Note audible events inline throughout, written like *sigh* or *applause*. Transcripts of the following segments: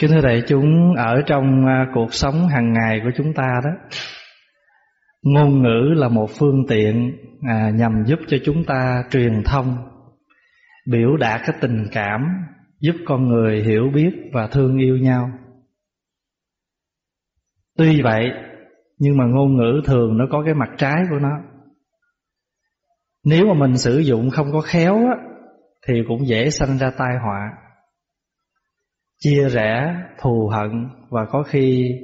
Kính thưa đại chúng, ở trong à, cuộc sống hàng ngày của chúng ta đó, ngôn ngữ là một phương tiện à, nhằm giúp cho chúng ta truyền thông, biểu đạt cái tình cảm, giúp con người hiểu biết và thương yêu nhau. Tuy vậy, nhưng mà ngôn ngữ thường nó có cái mặt trái của nó. Nếu mà mình sử dụng không có khéo á, thì cũng dễ sanh ra tai họa chia rẽ thù hận và có khi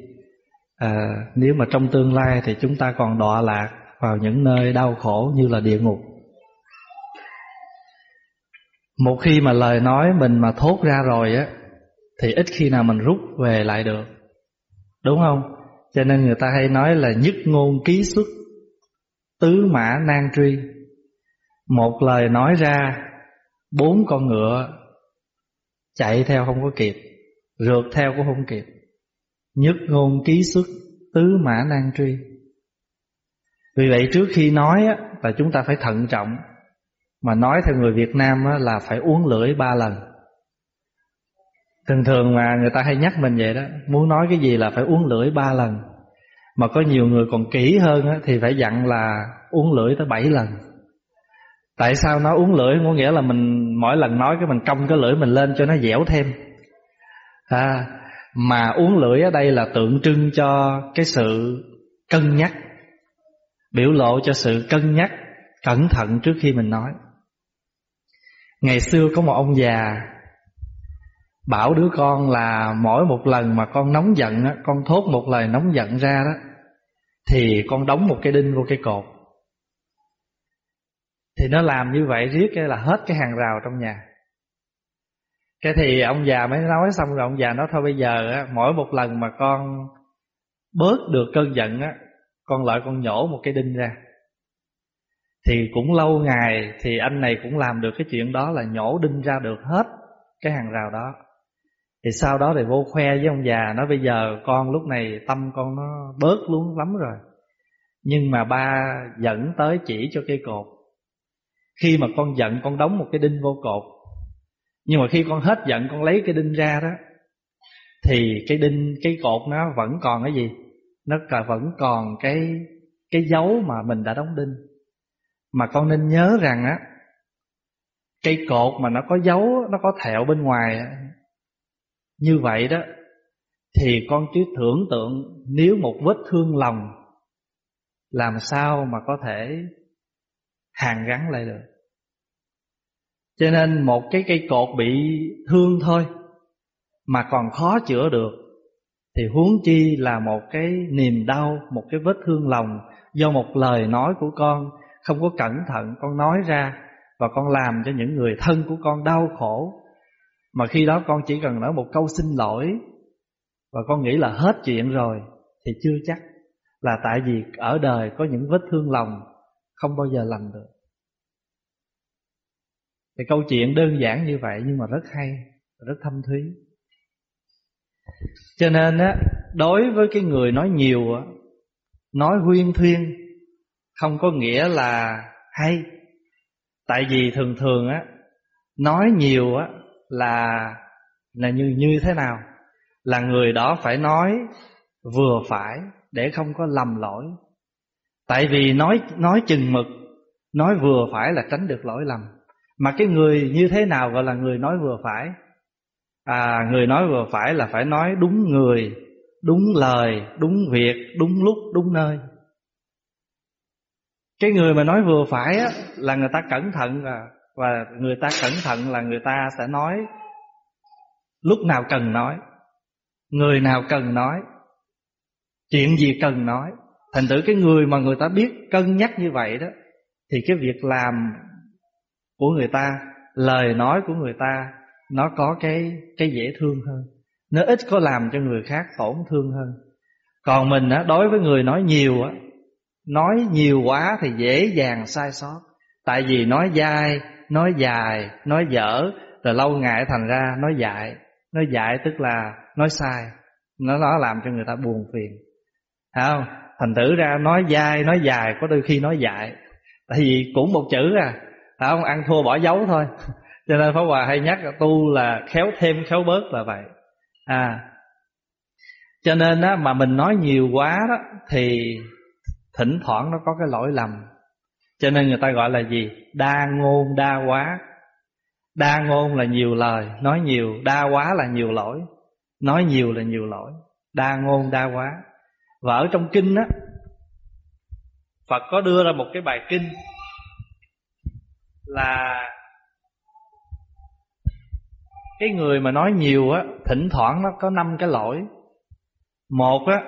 à, nếu mà trong tương lai thì chúng ta còn đọa lạc vào những nơi đau khổ như là địa ngục. Một khi mà lời nói mình mà thốt ra rồi á thì ít khi nào mình rút về lại được. Đúng không? Cho nên người ta hay nói là nhất ngôn ký xuất tứ mã nan truy. Một lời nói ra bốn con ngựa chạy theo không có kịp rượt theo cũng không kịp. Nhất ngôn ký xuất tứ mã nan truy vì vậy trước khi nói á, là chúng ta phải thận trọng. Mà nói theo người Việt Nam á, là phải uống lưỡi ba lần. Thường thường mà người ta hay nhắc mình vậy đó muốn nói cái gì là phải uống lưỡi ba lần. Mà có nhiều người còn kỹ hơn á, thì phải dặn là uống lưỡi tới bảy lần. Tại sao nói uống lưỡi? Có nghĩa là mình mỗi lần nói cái mình cong cái lưỡi mình lên cho nó dẻo thêm. À, Mà uống lưỡi ở đây là tượng trưng cho cái sự cân nhắc Biểu lộ cho sự cân nhắc Cẩn thận trước khi mình nói. Ngày xưa có một ông già Bảo đứa con là mỗi một lần mà con nóng giận Con thốt một lời nóng giận ra đó Thì con đóng một cái đinh vô cái cột thì nó làm như vậy riết cái là hết cái hàng rào trong nhà. Cái thì ông già mới nói xong rồi ông già nói thôi bây giờ á, mỗi một lần mà con bớt được cơn giận á con lại con nhổ một cái đinh ra. Thì cũng lâu ngày thì anh này cũng làm được cái chuyện đó là nhổ đinh ra được hết cái hàng rào đó. Thì sau đó thì vô khoe với ông già nói bây giờ con lúc này tâm con nó bớt luôn lắm rồi. Nhưng mà ba dẫn tới chỉ cho cây cột khi mà con giận con đóng một cái đinh vô cột Nhưng mà khi con hết giận con lấy cái đinh ra đó Thì cái đinh, cái cột nó vẫn còn cái gì? Nó vẫn còn cái cái dấu mà mình đã đóng đinh Mà con nên nhớ rằng á Cây cột mà nó có dấu, nó có thẹo bên ngoài Như vậy đó Thì con cứ tưởng tượng nếu một vết thương lòng Làm sao mà có thể hàn gắn lại được. Cho nên một cái cây cột bị thương thôi, mà còn khó chữa được, thì huống chi là một cái niềm đau, một cái vết thương lòng do một lời nói của con không có cẩn thận con nói ra và con làm cho những người thân của con đau khổ. Mà khi đó con chỉ cần nói một câu xin lỗi và con nghĩ là hết chuyện rồi thì chưa chắc là tại vì ở đời có những vết thương lòng không bao giờ lành được. Thì câu chuyện đơn giản như vậy nhưng mà rất hay, rất thâm thúy. Cho nên á, đối với cái người nói nhiều á, nói huyên thuyên, không có nghĩa là hay. Tại vì thường thường á, nói nhiều á là là như như thế nào? Là người đó phải nói vừa phải để không có lầm lỗi. Tại vì nói nói chừng mực Nói vừa phải là tránh được lỗi lầm. Mà cái người như thế nào gọi là người nói vừa phải? À người nói vừa phải là phải nói đúng người Đúng lời, đúng việc, đúng lúc, đúng nơi. Cái người mà nói vừa phải á, là người ta cẩn thận à, Và người ta cẩn thận là người ta sẽ nói Lúc nào cần nói Người nào cần nói Chuyện gì cần nói. Thành thử cái người mà người ta biết cân nhắc như vậy đó Thì cái việc làm của người ta Lời nói của người ta Nó có cái cái dễ thương hơn. Nó ít có làm cho người khác tổn thương hơn. Còn mình á, đối với người nói nhiều á Nói nhiều quá thì dễ dàng sai sót. Tại vì nói dai, nói dài, nói dở Rồi lâu ngày thành ra nói dại. Nói dại tức là nói sai. Nó nó làm cho người ta buồn phiền. Thấy không? Thành thử ra nói dai, nói dài Có đôi khi nói dại. Tại vì cũng một chữ à Phải không? Ăn thua bỏ dấu thôi. *laughs* Cho nên Pháp Hòa hay nhắc tu là khéo thêm khéo bớt là vậy. À cho nên á mà mình nói nhiều quá đó thì thỉnh thoảng nó có cái lỗi lầm. Cho nên người ta gọi là gì? Đa ngôn đa quá đa ngôn là nhiều lời nói nhiều. Đa quá là nhiều lỗi. Nói nhiều là nhiều lỗi. Đa ngôn đa quá và ở trong kinh á, Phật có đưa ra một cái bài kinh là cái người mà nói nhiều á, thỉnh thoảng nó có năm cái lỗi. Một á,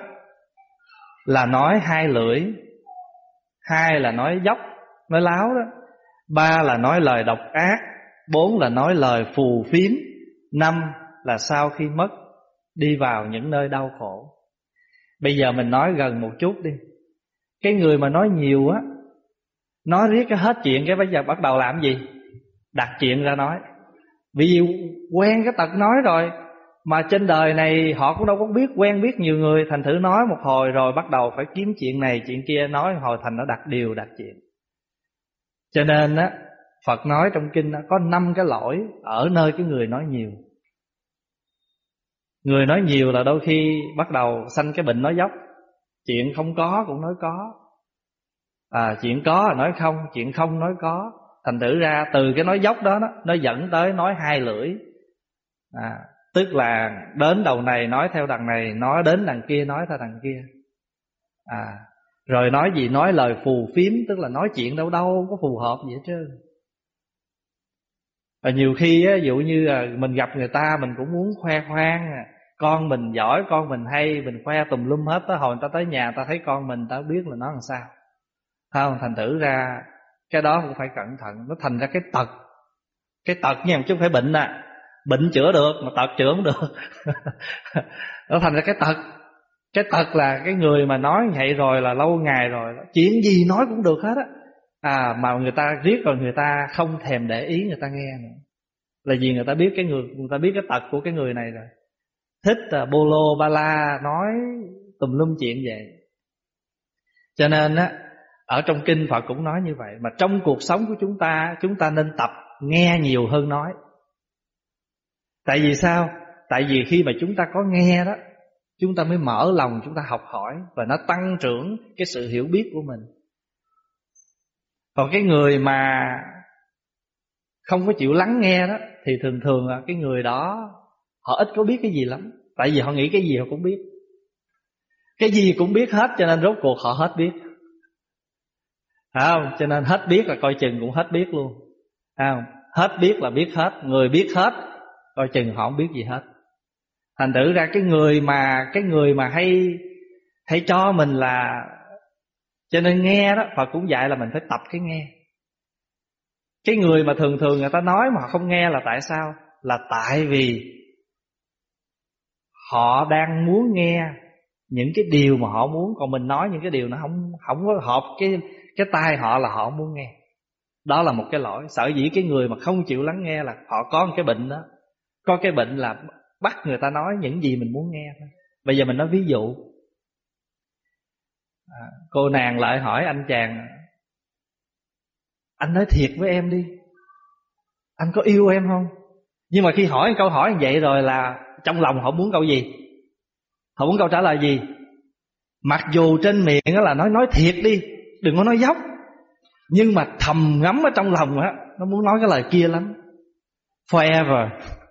là nói hai lưỡi, hai là nói dốc, nói láo đó. Ba là nói lời độc ác, bốn là nói lời phù phiếm, năm là sau khi mất, đi vào những nơi đau khổ bây giờ mình nói gần một chút đi. Cái người mà nói nhiều á nói riết cái hết chuyện cái bây giờ bắt đầu làm gì? Đặt chuyện ra nói. Vì quen cái tật nói rồi mà trên đời này họ cũng đâu có biết quen biết nhiều người. Thành thử nói một hồi rồi bắt đầu phải kiếm chuyện này chuyện kia. Nói hồi thành nó đặt điều đặt chuyện. Cho nên á Phật nói trong kinh đó, có năm cái lỗi ở nơi cái người nói nhiều người nói nhiều là đôi khi bắt đầu sanh cái bệnh nói dốc. Chuyện không có cũng nói có. À chuyện có là nói không chuyện không nói có. Thành thử ra từ cái nói dốc đó, đó nó dẫn tới nói hai lưỡi. À tức là đến đầu này nói theo đằng này nói đến đằng kia nói theo đằng kia. À rồi nói gì? Nói lời phù phiếm tức là nói chuyện đâu đâu có phù hợp gì hết trơn. Và nhiều khi á dụ như là mình gặp người ta mình cũng muốn khoe khoang à, con mình giỏi, con mình hay, mình khoe tùm lum hết tới hồi người ta tới nhà ta thấy con mình ta biết là nó làm sao. Không? Thành thử ra, cái đó cũng phải cẩn thận. Nó thành ra cái tật. Cái tật nha chứ không phải bệnh nè bệnh chữa được, mà tật chữa không được. *laughs* Nó thành ra cái tật. Cái tật là cái người mà nói vậy rồi là lâu ngày rồi chuyện gì nói cũng được hết á. À mà người ta riết rồi người ta không thèm để ý, người ta nghe nữa. Là vì người ta biết cái người người ta biết cái tật của cái người này rồi thích là bolo ba la nói tùm lum chuyện vậy. Cho nên á, ở trong kinh Phật cũng nói như vậy, mà trong cuộc sống của chúng ta chúng ta nên tập nghe nhiều hơn nói. Tại vì sao? Tại vì khi mà chúng ta có nghe đó, chúng ta mới mở lòng, chúng ta học hỏi và nó tăng trưởng cái sự hiểu biết của mình. Còn cái người mà không có chịu lắng nghe đó, thì thường thường là cái người đó, họ ít có biết cái gì lắm tại vì họ nghĩ cái gì họ cũng biết. Cái gì cũng biết hết, cho nên rốt cuộc họ hết biết. Phải không? Cho nên hết biết là coi chừng cũng hết biết luôn. Phải không? Hết biết là biết hết. Người biết hết, coi chừng họ không biết gì hết. Thành thử ra cái người mà, cái người mà hay hay cho mình là, cho nên nghe đó Phật cũng dạy là mình phải tập cái nghe. Cái người mà thường thường người ta nói mà không nghe là tại sao? Là tại vì họ đang muốn nghe những cái điều mà họ muốn. Còn mình nói những cái điều nó không không có hợp cái cái tai họ là họ muốn nghe. Đó là một cái lỗi. Sở dĩ cái người mà không chịu lắng nghe là họ có một cái bệnh đó. Có cái bệnh là bắt người ta nói những gì mình muốn nghe thôi. Bây giờ mình nói ví dụ. À, cô nàng lại hỏi anh chàng anh nói thiệt với em đi. Anh có yêu em không? Nhưng mà khi hỏi câu hỏi như vậy rồi là trong lòng họ muốn câu gì? Họ muốn câu trả lời gì? Mặc dù trên miệng đó là nói nói thiệt đi đừng có nói dốc. Nhưng mà thầm ngấm ở trong lòng á nó muốn nói cái lời kia lắm. Forever.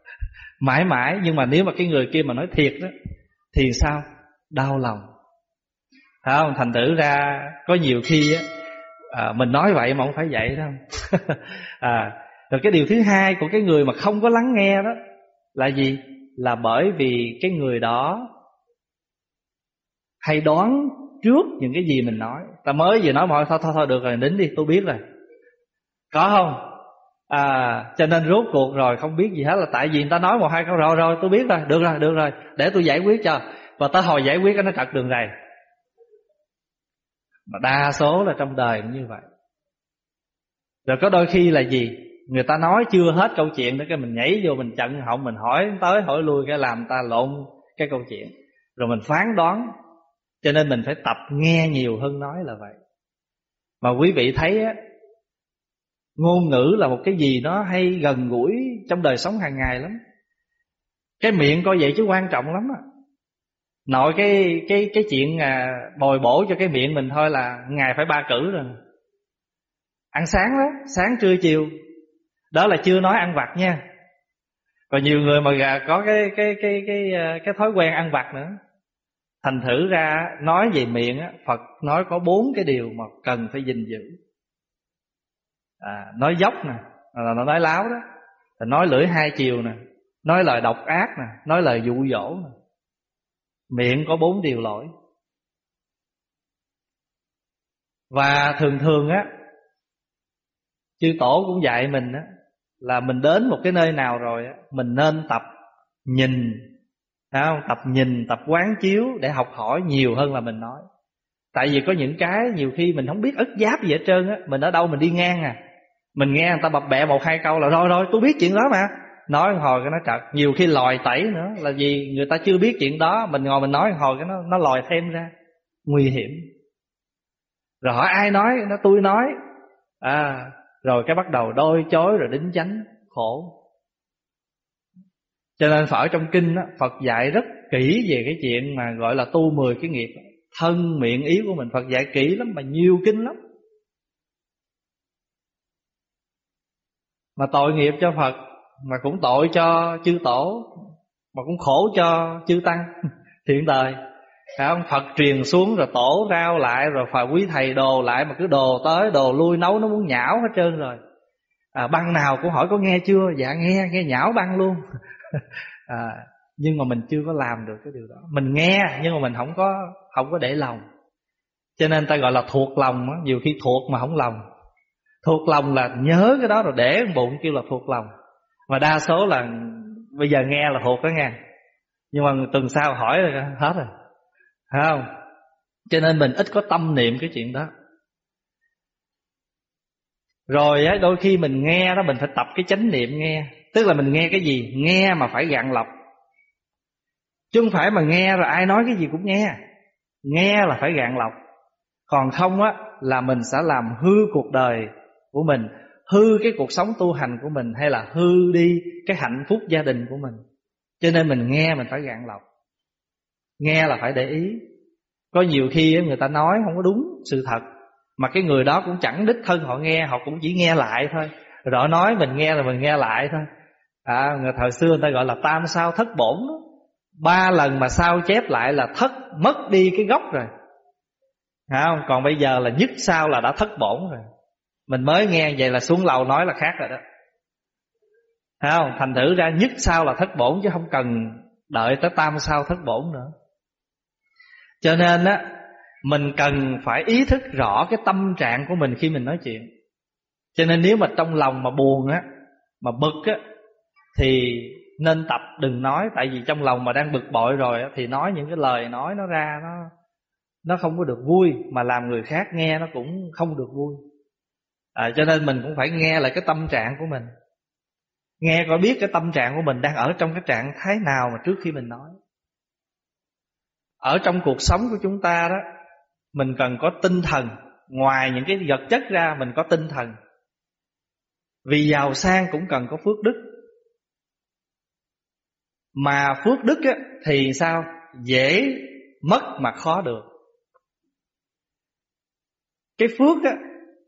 *laughs* Mãi mãi nhưng mà nếu mà cái người kia mà nói thiệt đó thì sao? Đau lòng. Phải không? Thành tử ra có nhiều khi á à, mình nói vậy mà không phải vậy đâu *laughs* à rồi cái điều thứ hai của cái người mà không có lắng nghe đó là gì? Là bởi vì cái người đó hay đoán trước những cái gì mình nói. Ta mới vừa nói mọi thôi thôi thôi, được rồi đến đi, tôi biết rồi. Có không? À cho nên rốt cuộc rồi, không biết gì hết là tại vì người ta nói một hai câu, rồi rồi, tôi biết rồi, được rồi được rồi, để tôi giải quyết cho. Và tới hồi giải quyết nó trật đường này. Mà đa số là trong đời cũng như vậy. Rồi có đôi khi là gì? Người ta nói chưa hết câu chuyện nữa cái mình nhảy vô mình chặn họng mình hỏi tới hỏi lui cái làm ta lộn cái câu chuyện. Rồi mình phán đoán cho nên mình phải tập nghe nhiều hơn nói là vậy. Mà quý vị thấy á ngôn ngữ là một cái gì nó hay gần gũi trong đời sống hàng ngày lắm. Cái miệng coi vậy chứ quan trọng lắm á. Nội cái cái cái chuyện à, bồi bổ cho cái miệng mình thôi là ngày phải ba cử rồi. Ăn sáng đó sáng trưa chiều đó là chưa nói ăn vặt nha. Còn nhiều người mà có cái cái cái cái ờ, cái thói quen ăn vặt nữa. Thành thử ra nói về miệng á phật nói có bốn cái điều mà cần phải gìn giữ. À, nói dốc nè là nó nói láo đó. Là nói lưỡi hai chiều nè nói lời độc ác nè nói lời dụ dỗ nè. Miệng có bốn điều lỗi. Và thường thường á chư tổ cũng dạy mình á là mình đến một cái nơi nào rồi mình nên tập nhìn không? tập nhìn tập quán chiếu để học hỏi nhiều hơn là mình nói. Tại vì có những cái nhiều khi mình không biết ức giáp gì hết trơn á mình ở đâu mình đi ngang à. Mình nghe người ta bập bẹ một hai câu là thôi thôi, tôi biết chuyện đó mà. Nói hồi cái nó trật. Nhiều khi lòi tẩy nữa là vì người ta chưa biết chuyện đó mình ngồi mình nói hồi cái nó nó lòi thêm ra. Nguy hiểm. Rồi hỏi ai nói nó tôi nói. À rồi cái bắt đầu đôi chối rồi đính chánh khổ. Cho nên phải ở trong kinh đó, Phật dạy rất kỹ về cái chuyện mà gọi là tu mười cái nghiệp. Thân miệng ý của mình Phật dạy kỹ lắm mà nhiều kinh lắm. Mà tội nghiệp cho Phật mà cũng tội cho chư tổ mà cũng khổ cho chư tăng *laughs* thiện đời phải không? Phật truyền xuống rồi tổ rao lại rồi phải quý thầy đồ lại mà cứ đồ tới đồ lui nấu nó muốn nhão hết trơn rồi. À, băng nào cũng hỏi có nghe chưa? Dạ nghe nghe nhão băng luôn. *laughs* À, nhưng mà mình chưa có làm được cái điều đó. Mình nghe nhưng mà mình không có không có để lòng. Cho nên ta gọi là thuộc lòng á nhiều khi thuộc mà không lòng. Thuộc lòng là nhớ cái đó rồi để bụng kêu là thuộc lòng. Mà đa số là bây giờ nghe là thuộc đó nghe. Nhưng mà tuần sau hỏi rồi hết rồi không? Cho nên mình ít có tâm niệm cái chuyện đó. Rồi á, đôi khi mình nghe đó, mình phải tập cái chánh niệm nghe. Tức là mình nghe cái gì? Nghe mà phải gạn lọc chứ không phải mà nghe rồi ai nói cái gì cũng nghe. Nghe là phải gạn lọc còn không á, là mình sẽ làm hư cuộc đời của mình, hư cái cuộc sống tu hành của mình, hay là hư đi cái hạnh phúc gia đình của mình. Cho nên mình nghe mình phải gạn lọc nghe là phải để ý. Có nhiều khi người ta nói không có đúng sự thật, mà cái người đó cũng chẳng đích thân họ nghe, họ cũng chỉ nghe lại thôi. Rồi họ nói mình nghe là mình nghe lại thôi. À người thời xưa người ta gọi là tam sao thất bổn đó. ba lần mà sao chép lại là thất, mất đi cái gốc rồi. Hả không? Còn bây giờ là nhất sao là đã thất bổn rồi. Mình mới nghe vậy là xuống lầu nói là khác rồi đó. Thấy không? Thành thử ra nhất sao là thất bổn Chứ không cần đợi tới tam sao thất bổn nữa. Cho nên á Mình cần phải ý thức rõ cái tâm trạng của mình khi mình nói chuyện. Cho nên nếu mà trong lòng mà buồn á Mà bực á Thì nên tập đừng nói. Tại vì trong lòng mà đang bực bội rồi á Thì nói những cái lời nói nó ra Nó nó không có được vui Mà làm người khác nghe nó cũng không được vui. À, cho nên mình cũng phải nghe lại cái tâm trạng của mình. Nghe coi biết cái tâm trạng của mình đang ở trong cái trạng thái nào mà trước khi mình nói ở trong cuộc sống của chúng ta đó mình cần có tinh thần. Ngoài những cái vật chất ra mình có tinh thần. Vì giàu sang cũng cần có phước đức. Mà phước đức á, thì sao? Dễ mất mà khó được. Cái phước á,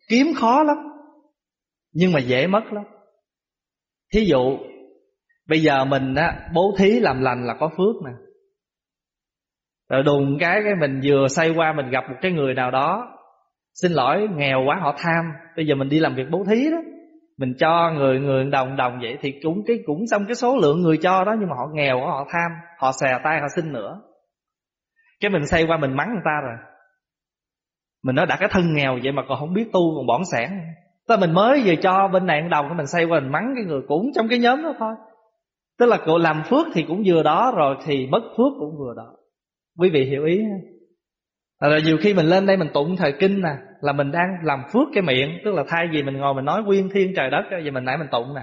Kiếm khó lắm Nhưng mà dễ mất lắm. Thí dụ Bây giờ mình á, bố thí làm lành là có phước nè. Rồi đùng cái cái mình vừa say qua Mình gặp một cái người nào đó. Xin lỗi, nghèo quá, họ tham. Bây giờ mình đi làm việc bố thí đó. Mình cho người người đồng đồng vậy Thì cũng cái, cũng xong cái số lượng người cho đó, Nhưng mà họ nghèo họ tham. Họ xè tay, họ xin nữa. Cái mình say qua mình mắng người ta rồi. Mình nói đã cái thân nghèo vậy mà còn không biết tu, còn bỏng sẻn. Tức mình mới vừa cho bên này đồng Mình say qua mình mắng cái người cũng trong cái nhóm đó thôi. Tức là cậu làm phước thì cũng vừa đó, Rồi thì mất phước cũng vừa đó. Quý vị hiểu ý. Là Rồi nhiều khi mình lên đây mình tụng thời kinh nè, Là mình đang làm phước cái miệng, Tức là thay vì mình ngồi mình nói quyên thiên trời đất Vậy mình nãy mình tụng nè.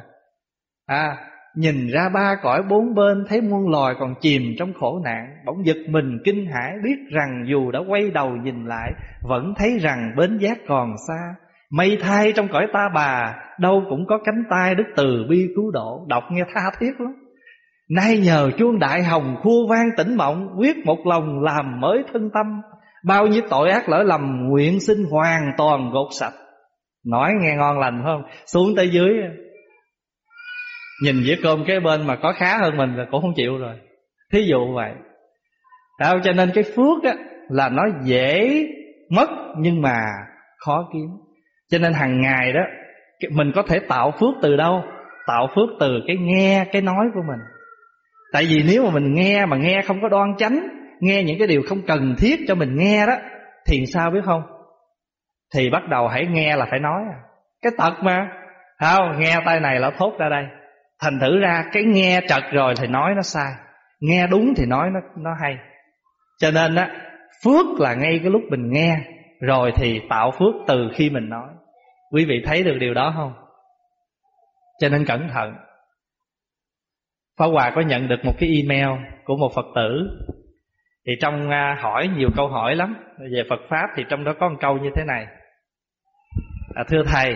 À Nhìn ra ba cõi bốn bên, Thấy muôn loài còn chìm trong khổ nạn, Bỗng giật mình kinh hãi, Biết rằng dù đã quay đầu nhìn lại, Vẫn thấy rằng bến giác còn xa. Mây thay trong cõi ta bà, Đâu cũng có cánh tay đức từ bi cứu độ. Đọc nghe tha thiết lắm. Nay nhờ chuông đại hồng khua vang tỉnh mộng, Quyết một lòng làm mới thân tâm. Bao nhiêu tội ác lỡ lầm, Nguyện xin hoàn toàn gột sạch. Nói nghe ngon lành không? Xuống tới dưới. Nhìn dĩa cơm cái bên mà có khá hơn mình là cũng không chịu rồi. Thí dụ vậy. Đâu cho nên cái phước á, Là nó dễ mất Nhưng mà khó kiếm. Cho nên hàng ngày đó Mình có thể tạo phước từ đâu? Tạo phước từ cái nghe, cái nói của mình. Tại vì nếu mà mình nghe mà nghe không có đoan chánh, Nghe những cái điều không cần thiết cho mình nghe đó, Thì sao biết không? Thì bắt đầu hãy nghe là phải nói. Cái tật mà. Không, Nghe tay này là thốt ra đây. Thành thử ra cái nghe trật rồi thì nói nó sai. Nghe đúng thì nói nó nó hay. Cho nên á, Phước là ngay cái lúc mình nghe, Rồi thì tạo phước từ khi mình nói. Quý vị thấy được điều đó không? Cho nên cẩn thận. Pháp Hòa có nhận được một cái email Của một Phật tử. Thì trong à, hỏi nhiều câu hỏi lắm. Về Phật Pháp thì trong đó có một câu như thế này. À, Thưa Thầy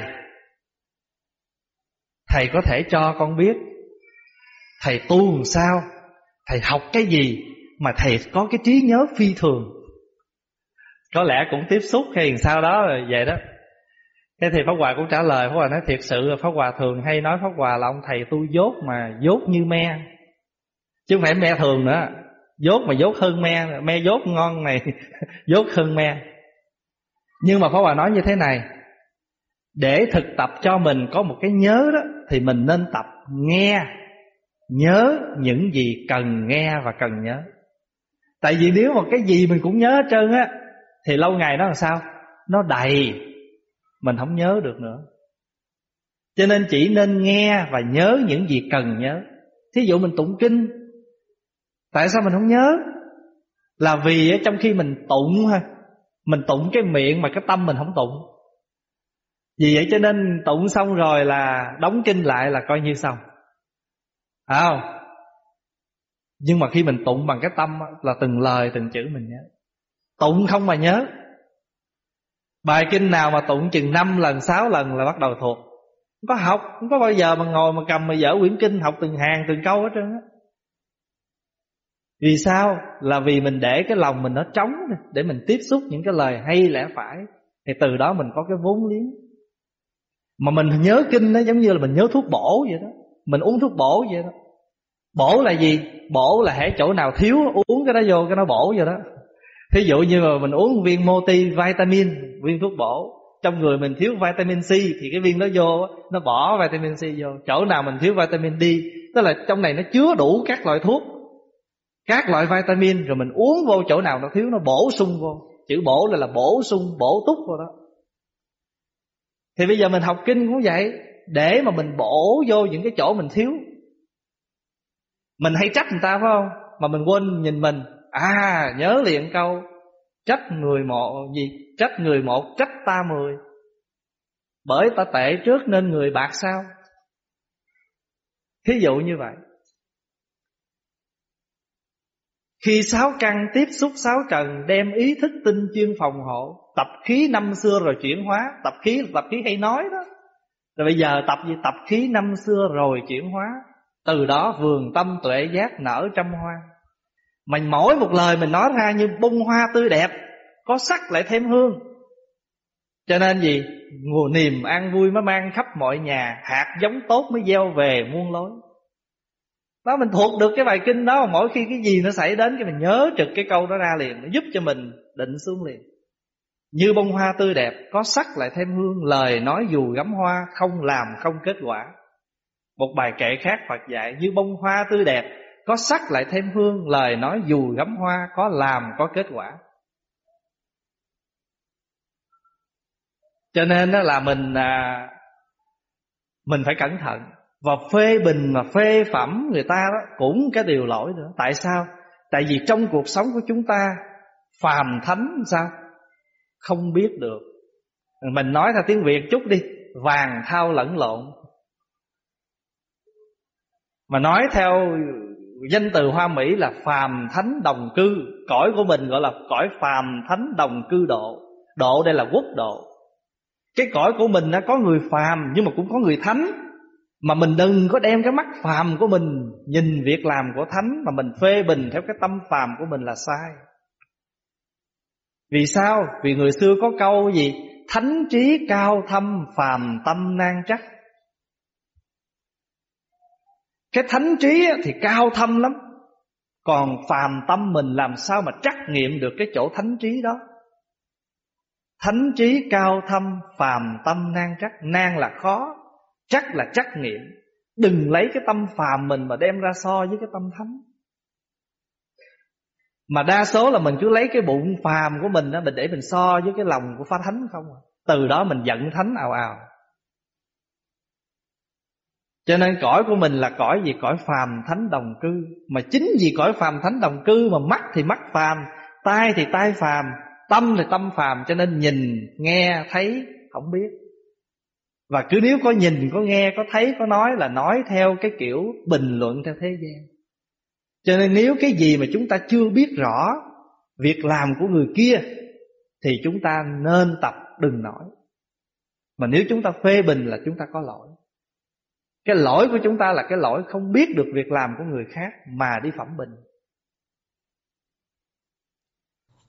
Thầy có thể cho con biết Thầy tu làm sao? Thầy học cái gì Mà thầy có cái trí nhớ phi thường? Có lẽ cũng tiếp xúc hay sao đó rồi vậy đó. Thế thì Pháp Hòa cũng trả lời, Pháp Hòa nói thiệt sự, Pháp Hòa thường hay nói Pháp Hòa là ông thầy tu dốt mà dốt như me. Chứ không phải me thường nữa. Dốt mà dốt hơn me Me dốt ngon này, *laughs* Dốt hơn me. Nhưng mà Pháp Hòa nói như thế này, Để thực tập cho mình có một cái nhớ đó, Thì mình nên tập nghe, Nhớ những gì cần nghe và cần nhớ. Tại vì nếu mà cái gì mình cũng nhớ hết trơn á, Thì lâu ngày nó làm sao? Nó đầy. Mình không nhớ được nữa. Cho nên chỉ nên nghe và nhớ những gì cần nhớ. Thí dụ mình tụng kinh, Tại sao mình không nhớ? Là vì trong khi mình tụng ha, Mình tụng cái miệng mà cái tâm mình không tụng. Vì vậy cho nên tụng xong rồi là Đóng kinh lại là coi như xong. À không? Nhưng mà khi mình tụng bằng cái tâm là từng lời, từng chữ mình nhớ. Tụng không mà nhớ bài kinh nào mà tụng chừng 5 lần 6 lần là bắt đầu thuộc. Không có học, không có bao giờ mà ngồi mà cầm mà dở quyển kinh, học từng hàng, từng câu hết trơn á. Vì sao? Là vì mình để cái lòng mình nó trống để mình tiếp xúc những cái lời hay, lẽ phải. Thì từ đó mình có cái vốn liếng. Mà mình nhớ kinh nó giống như là mình nhớ thuốc bổ vậy đó. Mình uống thuốc bổ vậy đó. Bổ là gì? Bổ là hễ chỗ nào thiếu, uống cái đó vô, cái nó bổ vậy đó. Thí dụ như mà mình uống viên multi vitamin Viên thuốc bổ Trong người mình thiếu vitamin C Thì cái viên đó vô Nó bỏ vitamin C vô. Chỗ nào mình thiếu vitamin D Tức là trong này nó chứa đủ các loại thuốc Các loại vitamin Rồi mình uống vô chỗ nào nó thiếu Nó bổ sung vô. Chữ bổ là là bổ sung, bổ túc vô đó. Thì bây giờ mình học kinh cũng vậy Để mà mình bổ vô những cái chỗ mình thiếu mình hay trách người ta phải không? Mà mình quên nhìn mình À nhớ liền câu, Trách người một, gì, Trách người một, trách ta mười. Bởi ta tệ trước nên người bạc sao? Thí dụ như vậy. Khi sáu căn tiếp xúc sáu trần, Đem ý thức tinh chuyên phòng hộ, Tập khí năm xưa rồi chuyển hóa. Tập khí là tập khí hay nói đó. Rồi bây giờ tập gì? Tập khí năm xưa rồi chuyển hóa. Từ đó vườn tâm tuệ giác nở trăm hoa. Mình mỗi một lời mình nói ra như bông hoa tươi đẹp, Có sắc lại thêm hương. Cho nên gì? Nguồn niềm an vui mới mang khắp mọi nhà, Hạt giống tốt mới gieo về muôn lối. Đó, mình thuộc được cái bài kinh đó, Mỗi khi cái gì nó xảy đến Cái mình nhớ trực cái câu đó ra liền, Nó giúp cho mình định xuống liền. Như bông hoa tươi đẹp, Có sắc lại thêm hương, Lời nói dù gắm hoa, Không làm không kết quả. Một bài kệ khác Phật dạy, như bông hoa tươi đẹp có sắc lại thêm hương Lời nói dù gắm hoa Có làm có kết quả. Cho nên đó là mình à, Mình phải cẩn thận. Và phê bình mà phê phẩm người ta đó Cũng cái điều lỗi nữa. Tại sao? Tại vì trong cuộc sống của chúng ta Phàm thánh sao? Không biết được. Mình nói theo tiếng Việt chút đi. Vàng thao lẫn lộn. Mà nói theo danh từ Hoa Mỹ là phàm thánh đồng cư. Cõi của mình gọi là cõi phàm thánh đồng cư độ. Độ đây là quốc độ. Cái cõi của mình nó có người phàm nhưng mà cũng có người thánh. Mà mình đừng có đem cái mắt phàm của mình Nhìn việc làm của Thánh, Mà mình phê bình theo cái tâm phàm của mình là sai. Vì sao? Vì người xưa có câu gì? Thánh trí cao thâm, phàm tâm nan trắc cái thánh trí thì cao thâm lắm. Còn phàm tâm mình làm sao mà trắc nghiệm được cái chỗ thánh trí đó? Thánh trí cao thâm, phàm tâm nan trắc. Nan là khó Chắc là trắc nghiệm. Đừng lấy cái tâm phàm mình mà đem ra so với cái tâm thánh. Mà đa số là mình cứ lấy cái bụng phàm của mình đó Mình để mình so với cái lòng của pha thánh không. À. Từ đó mình giận thánh ào ào cho nên cõi của mình là cõi gì? Cõi phàm thánh đồng cư. Mà chính vì cõi phàm thánh đồng cư Mà mắt thì mắt phàm Tai thì tai phàm Tâm thì tâm phàm. Cho nên nhìn, nghe, thấy Không biết. Và cứ nếu có nhìn, có nghe, có thấy, có nói Là nói theo cái kiểu bình luận theo thế gian. Cho nên nếu cái gì mà chúng ta chưa biết rõ Việc làm của người kia Thì chúng ta nên tập đừng nói. Mà nếu chúng ta phê bình là chúng ta có lỗi cái lỗi của chúng ta là cái lỗi không biết được việc làm của người khác mà đi phẩm bình.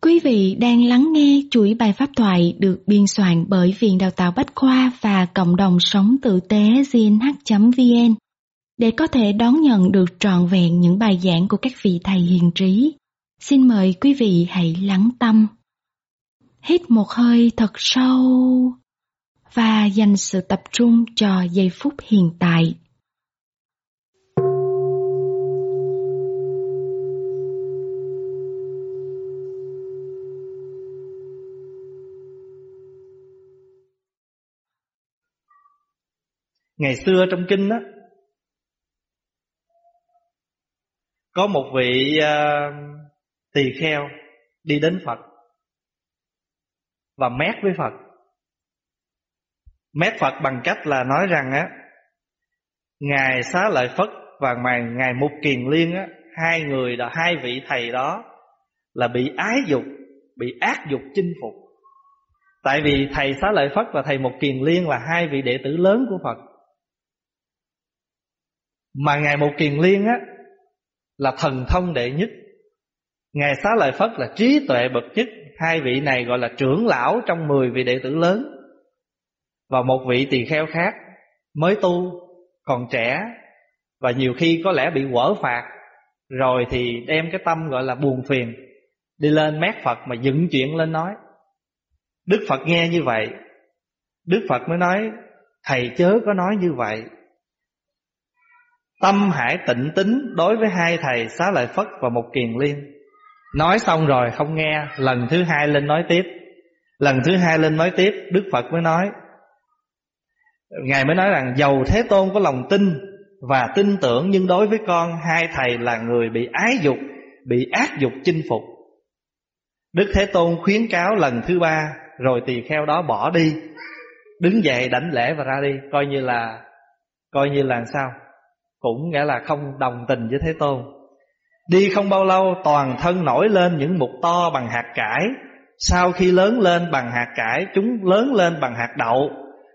Quý vị đang lắng nghe chuỗi bài pháp thoại được biên soạn bởi Viện Đào tạo Bách Khoa và Cộng đồng Sống Tử tế gnh.vn để có thể đón nhận được trọn vẹn những bài giảng của các vị thầy hiền trí. Xin mời quý vị hãy lắng tâm. Hít một hơi thật sâu và dành sự tập trung cho giây phút hiện tại. Ngày xưa trong kinh đó Có một vị uh, tỳ kheo đi đến Phật Và mét với Phật Mét Phật bằng cách là nói rằng á, Ngài Xá Lợi Phất và Ngài Mục Kiền Liên á, Hai người là hai vị thầy đó Là bị ái dục, Bị ác dục chinh phục. Tại vì thầy Xá Lợi Phất và thầy Mục Kiền Liên Là hai vị đệ tử lớn của Phật. Mà Ngài Mục Kiền Liên á Là thần thông đệ nhất. Ngài Xá Lợi Phất là trí tuệ bậc nhất. Hai vị này gọi là trưởng lão trong 10 vị đệ tử lớn và một vị tỳ kheo khác, mới tu, còn trẻ, và nhiều khi có lẽ bị quở phạt, rồi thì đem cái tâm gọi là buồn phiền, đi lên mét Phật mà dựng chuyện lên nói. Đức Phật nghe như vậy, Đức Phật mới nói, Thầy chớ có nói như vậy. Tâm hãy tịnh tính đối với hai thầy Xá Lợi Phất và một kiền liên. Nói xong rồi không nghe, Lần thứ hai lên nói tiếp. Lần thứ hai lên nói tiếp, Đức Phật mới nói Ngài mới nói rằng, Dầu Thế Tôn có lòng tin Và tin tưởng, Nhưng đối với con, Hai thầy là người bị ái dục, Bị ác dục chinh phục. Đức Thế Tôn khuyến cáo lần thứ ba, Rồi tỳ kheo đó bỏ đi, Đứng dậy đảnh lễ và ra đi. Coi như là, Coi như là sao? Cũng nghĩa là không đồng tình với Thế Tôn. Đi không bao lâu, toàn thân nổi lên những mục to bằng hạt cải. Sau khi lớn lên bằng hạt cải, Chúng lớn lên bằng hạt đậu.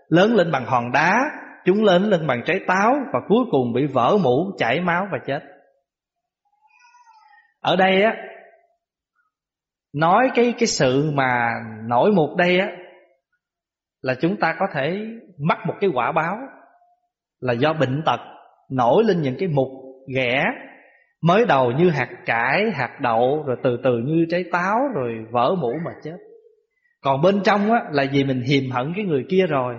Lớn lên bằng hòn đá Chúng lớn lên bằng trái táo Và cuối cùng bị vỡ mũ, chảy máu và chết. Ở đây á Nói cái cái sự mà nổi một đây á Là chúng ta có thể mắc một cái quả báo Là do bệnh tật Nổi lên những cái mục ghẻ Mới đầu như hạt cải, hạt đậu Rồi từ từ như trái táo Rồi vỡ mũ mà chết. Còn bên trong á là vì mình hiềm hận cái người kia rồi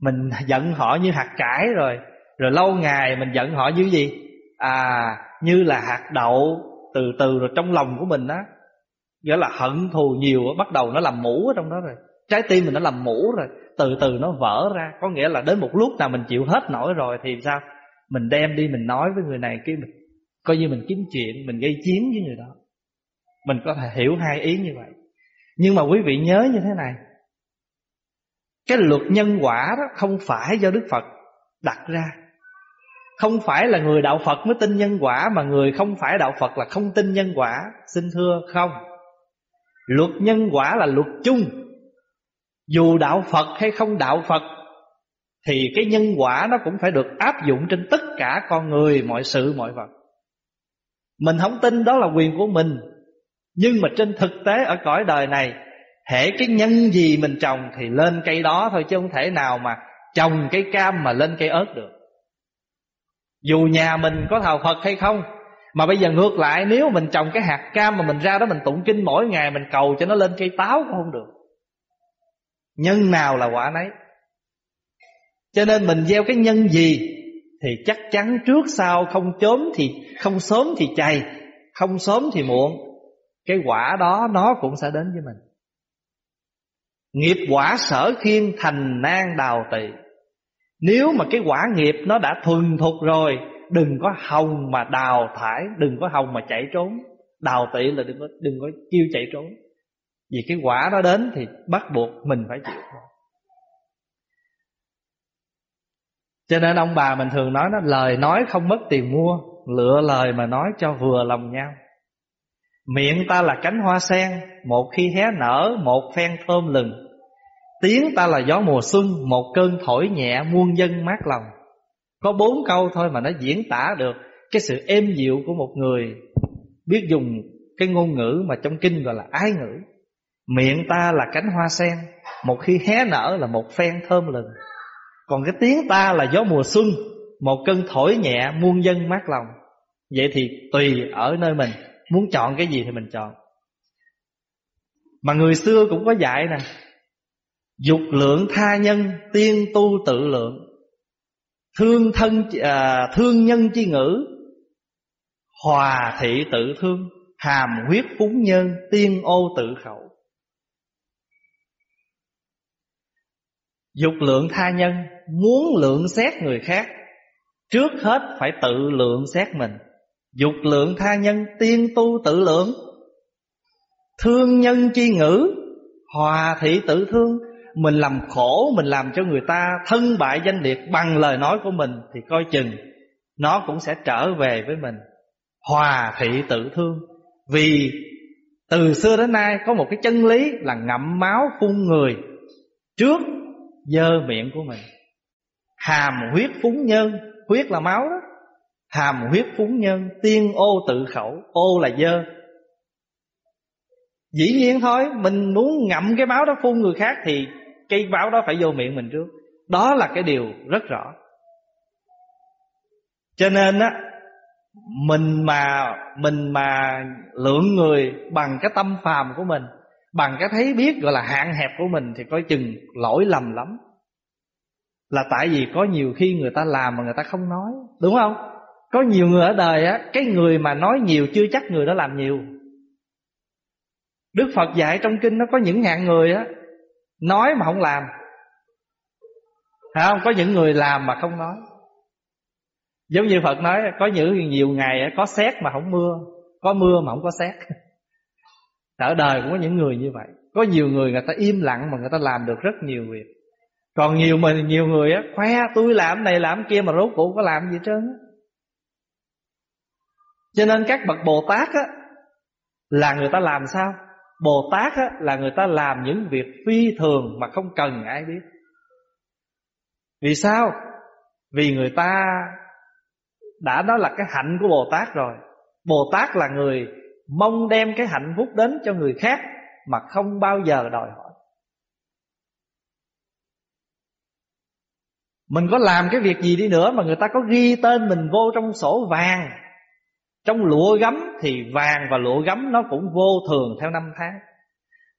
mình giận họ như hạt cải rồi. Rồi lâu ngày mình giận họ như gì? À như là hạt đậu Từ từ rồi trong lòng của mình á. Nghĩa là hận thù nhiều Bắt đầu nó làm mũ ở trong đó rồi. Trái tim mình nó làm mũ rồi. Từ từ nó vỡ ra. Có nghĩa là đến một lúc nào mình chịu hết nổi rồi Thì sao? Mình đem đi mình nói với người này kia mình, Coi như mình kiếm chuyện, Mình gây chiến với người đó. Mình có thể hiểu hai ý như vậy. Nhưng mà quý vị nhớ như thế này cái luật nhân quả đó không phải do Đức Phật đặt ra. Không phải là người đạo Phật mới tin nhân quả Mà người không phải đạo Phật là không tin nhân quả. Xin thưa không? Luật nhân quả là luật chung. Dù đạo Phật hay không đạo Phật Thì cái nhân quả nó cũng phải được áp dụng trên tất cả con người, mọi sự, mọi vật. Mình không tin đó là quyền của mình Nhưng mà trên thực tế ở cõi đời này Hễ cái nhân gì mình trồng thì lên cây đó thôi, Chứ không thể nào mà trồng cây cam mà lên cây ớt được. Dù nhà mình có thờ Phật hay không, Mà bây giờ ngược lại, nếu mình trồng cái hạt cam mà mình ra đó mình tụng kinh mỗi ngày, Mình cầu cho nó lên cây táo cũng không được. Nhân nào là quả nấy. Cho nên mình gieo cái nhân gì Thì chắc chắn trước sau không chớm thì, không sớm thì chày, Không sớm thì muộn. Cái quả đó nó cũng sẽ đến với mình. Nghiệp quả sở khiên thành nan đào tị Nếu mà cái quả nghiệp nó đã thuần thục rồi Đừng có hồng mà đào thải Đừng có hồng mà chạy trốn. Đào tị là đừng có, đừng có kêu chạy trốn. Vì cái quả nó đến thì bắt buộc mình phải chịu. Cho nên ông bà mình thường nói nó Lời nói không mất tiền mua Lựa lời mà nói cho vừa lòng nhau. Miệng ta là cánh hoa sen, Một khi hé nở, Một phen thơm lừng. Tiếng ta là gió mùa xuân, Một cơn thổi nhẹ muôn dân mát lòng. Có bốn câu thôi mà nó diễn tả được Cái sự êm dịu của một người Biết dùng cái ngôn ngữ Mà trong kinh gọi là ái ngữ. Miệng ta là cánh hoa sen, Một khi hé nở là một phen thơm lừng. Còn cái tiếng ta là gió mùa xuân, Một cơn thổi nhẹ muôn dân mát lòng. Vậy thì tùy ở nơi mình. Muốn chọn cái gì thì mình chọn. Mà người xưa cũng có dạy nè Dục lượng tha nhân Tiên tu tự lượng. Thương thân à, thương nhân chi ngữ Hòa thị tự thương Hàm huyết phúng nhân Tiên ô tự khẩu. Dục lượng tha nhân Muốn lượng xét người khác Trước hết phải tự lượng xét mình. Dục lượng tha nhân, tiên tu tự lượng. Thương nhân chi ngữ, Hòa thị tự thương. Mình làm khổ, Mình làm cho người ta thân bại danh liệt Bằng lời nói của mình Thì coi chừng Nó cũng sẽ trở về với mình. Hòa thị tự thương. Vì từ xưa đến nay Có một cái chân lý là ngậm máu phun người Trước dơ miệng của mình. Hàm huyết phúng nhân, Huyết là máu đó. Hàm huyết phúng nhân, Tiên ô tự khẩu, Ô là dơ. Dĩ nhiên thôi, Mình muốn ngậm cái báo đó phun người khác Thì cái báo đó phải vô miệng mình trước. Đó là cái điều rất rõ. Cho nên á, Mình mà Mình mà lượng người Bằng cái tâm phàm của mình, Bằng cái thấy biết gọi là hạn hẹp của mình Thì coi chừng lỗi lầm lắm. Là tại vì có nhiều khi người ta làm mà người ta không nói, Đúng không? Có nhiều người ở đời á, Cái người mà nói nhiều chưa chắc người đó làm nhiều. Đức Phật dạy trong kinh nó có những hạng người á, Nói mà không làm. Phải không? Có những người làm mà không nói. Giống như Phật nói, Có những nhiều ngày có xét mà không mưa, Có mưa mà không có xét *laughs* Ở đời cũng có những người như vậy. Có nhiều người người ta im lặng Mà người ta làm được rất nhiều việc. Còn nhiều mình, nhiều người á, Khoe, tôi làm này làm kia Mà rốt cuộc có làm gì trơn á cho nên các bậc Bồ Tát á, là người ta làm sao? Bồ Tát á, là người ta làm những việc phi thường mà không cần ai biết. Vì sao? Vì người ta đã đó là cái hạnh của Bồ Tát rồi. Bồ Tát là người mong đem cái hạnh phúc đến cho người khác mà không bao giờ đòi hỏi. Mình có làm cái việc gì đi nữa mà người ta có ghi tên mình vô trong sổ vàng trong lụa gấm thì vàng và lụa gấm nó cũng vô thường theo năm tháng.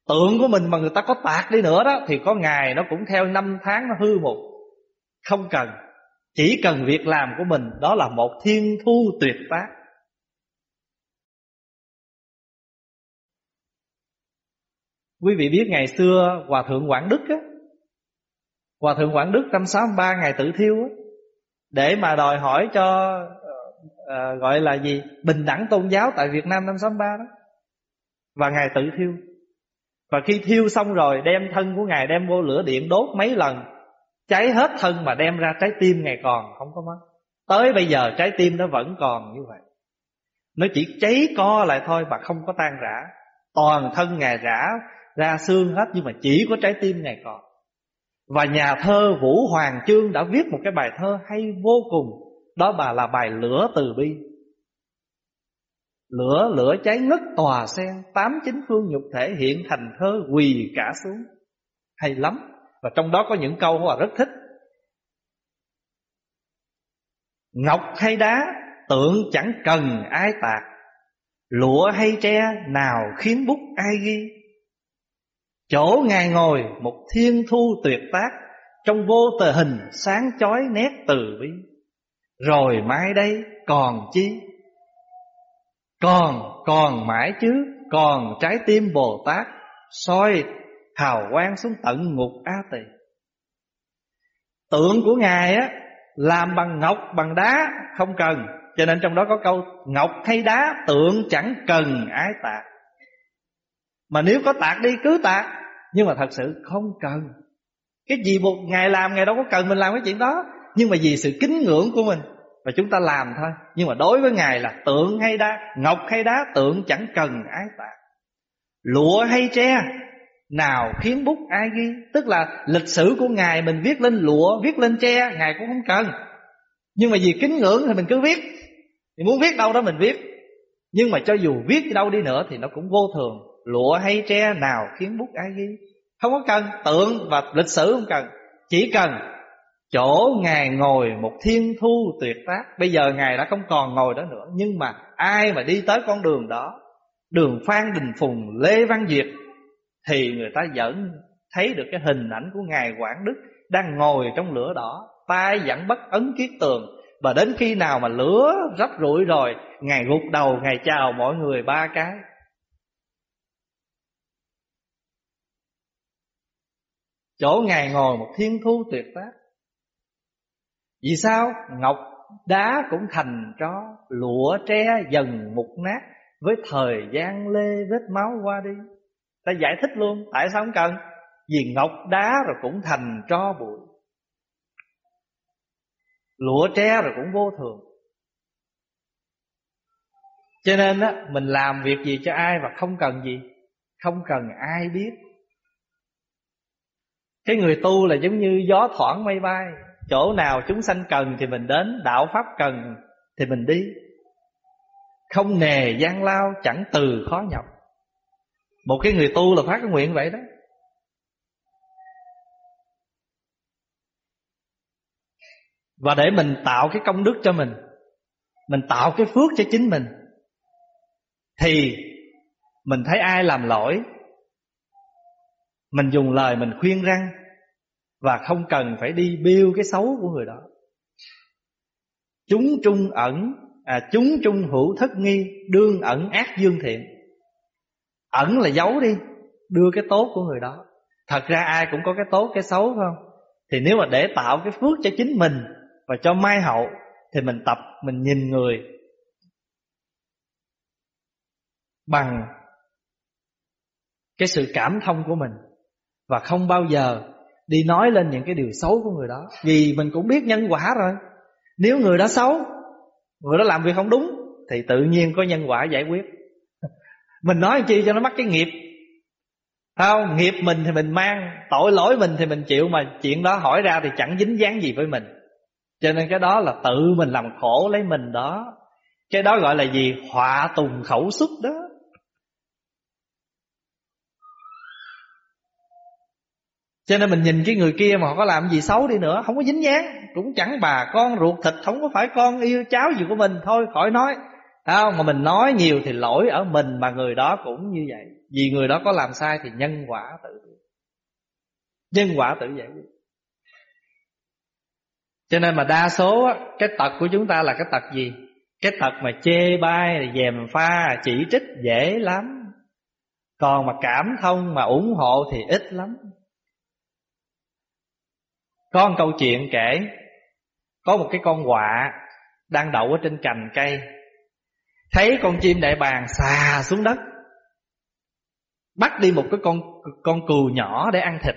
Tượng của mình mà người ta có tạc đi nữa đó, Thì có ngày nó cũng theo năm tháng nó hư một. Không cần. Chỉ cần việc làm của mình, Đó là một thiên thu tuyệt tác Quý vị biết ngày xưa Hòa Thượng Quảng Đức á, Hòa Thượng Quảng Đức năm sáu ba ngày tự thiêu á, Để mà đòi hỏi cho à, gọi là gì? Bình đẳng tôn giáo tại Việt Nam năm 63 đó. Và ngài tự thiêu. Và khi thiêu xong rồi đem thân của ngài đem vô lửa điện đốt mấy lần cháy hết thân mà đem ra trái tim ngài còn không có mất. Tới bây giờ trái tim nó vẫn còn như vậy. Nó chỉ cháy co lại thôi mà không có tan rã. Toàn thân ngài rã ra xương hết nhưng mà chỉ có trái tim ngài còn. Và nhà thơ Vũ Hoàng Chương đã viết một cái bài thơ hay vô cùng. Đó bà là bài Lửa Từ Bi. Lửa lửa cháy ngất tòa sen, Tám chính phương nhục thể hiện thành thơ quỳ cả xuống. Hay lắm, Và trong đó có những câu bà rất thích. Ngọc hay đá, tượng chẳng cần ai tạc. Lụa hay tre, nào khiến bút ai ghi. Chỗ ngài ngồi, một thiên thu tuyệt tác. Trong vô tờ hình, sáng chói nét từ bi. Rồi mai đây còn chi? Còn, còn mãi chứ Còn trái tim Bồ Tát soi hào quang xuống tận ngục A Tỳ. Tượng của Ngài á Làm bằng ngọc bằng đá Không cần. Cho nên trong đó có câu Ngọc hay đá tượng chẳng cần ái tạc. Mà nếu có tạc đi cứ tạc. Nhưng mà thật sự không cần. Cái gì một ngày làm Ngày đâu có cần mình làm cái chuyện đó. Nhưng mà vì sự kính ngưỡng của mình Và chúng ta làm thôi. Nhưng mà đối với Ngài là tượng hay đá Ngọc hay đá tượng chẳng cần ái tạc Lụa hay tre nào khiến bút ai ghi? Tức là lịch sử của Ngài Mình viết lên lụa, viết lên tre Ngài cũng không cần. Nhưng mà vì kính ngưỡng thì mình cứ viết. Thì muốn viết đâu đó mình viết. Nhưng mà cho dù viết đâu đi nữa Thì nó cũng vô thường. Lụa hay tre nào khiến bút ai ghi? Không có cần. Tượng và lịch sử không cần. Chỉ cần chỗ Ngài ngồi một thiên thu tuyệt tác Bây giờ Ngài đã không còn ngồi đó nữa Nhưng mà ai mà đi tới con đường đó Đường Phan Đình Phùng Lê Văn Duyệt thì người ta vẫn thấy được cái hình ảnh của ngài Quảng Đức đang ngồi trong lửa đỏ, tay dẫn bất ấn kiết tường và đến khi nào mà lửa rắp rụi rồi, ngài gục đầu, ngài chào mọi người ba cái. Chỗ ngài ngồi một thiên thu tuyệt tác. Vì sao? Ngọc đá cũng thành tro, lụa tre dần mục nát với thời gian lê vết máu qua đi. Ta giải thích luôn Tại sao không cần? Vì ngọc đá rồi cũng thành tro bụi. Lụa tre rồi cũng vô thường. Cho nên á Mình làm việc gì cho ai Và không cần gì? Không cần ai biết. Cái người tu là giống như gió thoảng mây bay. Chỗ nào chúng sanh cần thì mình đến, Đạo Pháp cần thì mình đi. Không nề gian lao chẳng từ khó nhọc. Một cái người tu là phát cái nguyện vậy đó. Và để mình tạo cái công đức cho mình Mình tạo cái phước cho chính mình, Thì Mình thấy ai làm lỗi, Mình dùng lời mình khuyên răng và không cần phải đi biêu cái xấu của người đó. Chúng trung ẩn à, Chúng trung hữu thất nghi Đương ẩn ác dương thiện. Ẩn là giấu đi đưa cái tốt của người đó. Thật ra ai cũng có cái tốt cái xấu phải không? Thì nếu mà để tạo cái phước cho chính mình và cho mai hậu thì mình tập mình nhìn người bằng cái sự cảm thông của mình. Và không bao giờ đi nói lên những cái điều xấu của người đó. Vì mình cũng biết nhân quả rồi. Nếu người đó xấu, người đó làm việc không đúng, thì tự nhiên có nhân quả giải quyết. *laughs* Mình nói chi cho nó mắc cái nghiệp? Không? Nghiệp mình thì mình mang, tội lỗi mình thì mình chịu, mà chuyện đó hỏi ra thì chẳng dính dáng gì với mình. Cho nên cái đó là tự mình làm khổ lấy mình đó. Cái đó gọi là gì? Họa tùng khẩu xuất đó. Cho nên mình nhìn cái người kia mà họ có làm gì xấu đi nữa, Không có dính dáng. Cũng chẳng bà con ruột thịt, Không có phải con yêu cháu gì của mình. Thôi, khỏi nói. Không? Mà mình nói nhiều thì lỗi ở mình Mà người đó cũng như vậy. Vì người đó có làm sai thì nhân quả tự Nhân quả tự vậy Cho nên mà đa số Cái tật của chúng ta là cái tật gì? Cái tật mà chê bai Dèm pha, chỉ trích dễ lắm. Còn mà cảm thông, Mà ủng hộ thì ít lắm. Có một câu chuyện kể, Có một cái con quạ Đang đậu ở trên cành cây. Thấy con chim đại bàng xà xuống đất, Bắt đi một cái con con cừu nhỏ để ăn thịt.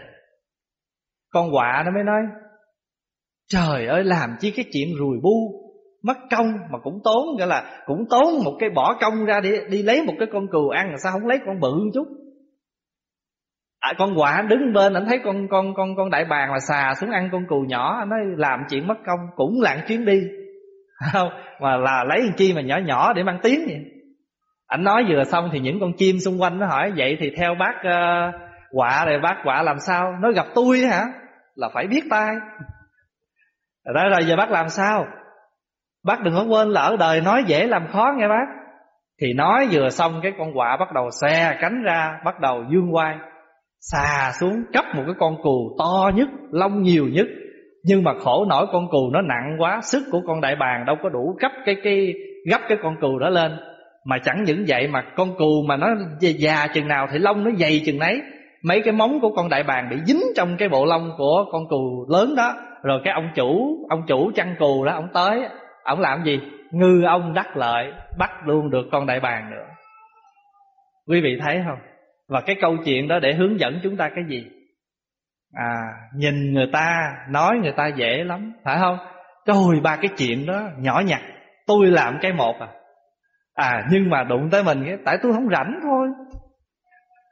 Con quạ nó mới nói, Trời ơi, làm chi cái chuyện rùi bu, Mất công mà cũng tốn. Gọi là cũng tốn một cái bỏ công ra để đi lấy một cái con cừu ăn, Sao không lấy con bự một chút? À, con quả đứng bên anh thấy con con con con đại bàng mà xà xuống ăn con cừu nhỏ anh nói làm chuyện mất công cũng lạng chuyến đi. *laughs* Không mà là lấy chi mà nhỏ nhỏ để mang tiếng vậy. Anh nói vừa xong thì những con chim xung quanh nó hỏi vậy thì theo bác uh, quả rồi bác quả làm sao? Nói gặp tôi hả? Là phải biết tay đó rồi giờ bác làm sao? Bác đừng có quên là ở đời nói dễ làm khó nghe bác. Thì nói vừa xong cái con quạ bắt đầu xe cánh ra bắt đầu dương quai xà xuống cấp một cái con cù to nhất, lông nhiều nhất. Nhưng mà khổ nổi con cù nó nặng quá, sức của con đại bàng đâu có đủ gấp cái cái, gấp cái con cù đó lên. Mà chẳng những vậy mà con cù mà nó già chừng nào thì lông nó dày chừng nấy. Mấy cái móng của con đại bàng bị dính trong cái bộ lông của con cù lớn đó. Rồi cái ông chủ ông chủ chăn cù đó, ông tới, ông làm gì? Ngư ông đắc lợi, bắt luôn được con đại bàng nữa. Quý vị thấy không? Và cái câu chuyện đó để hướng dẫn chúng ta cái gì? À nhìn người ta nói người ta dễ lắm phải không? Trời ba cái chuyện đó nhỏ nhặt tôi làm cái một à. À nhưng mà đụng tới mình cái tại tôi không rảnh thôi.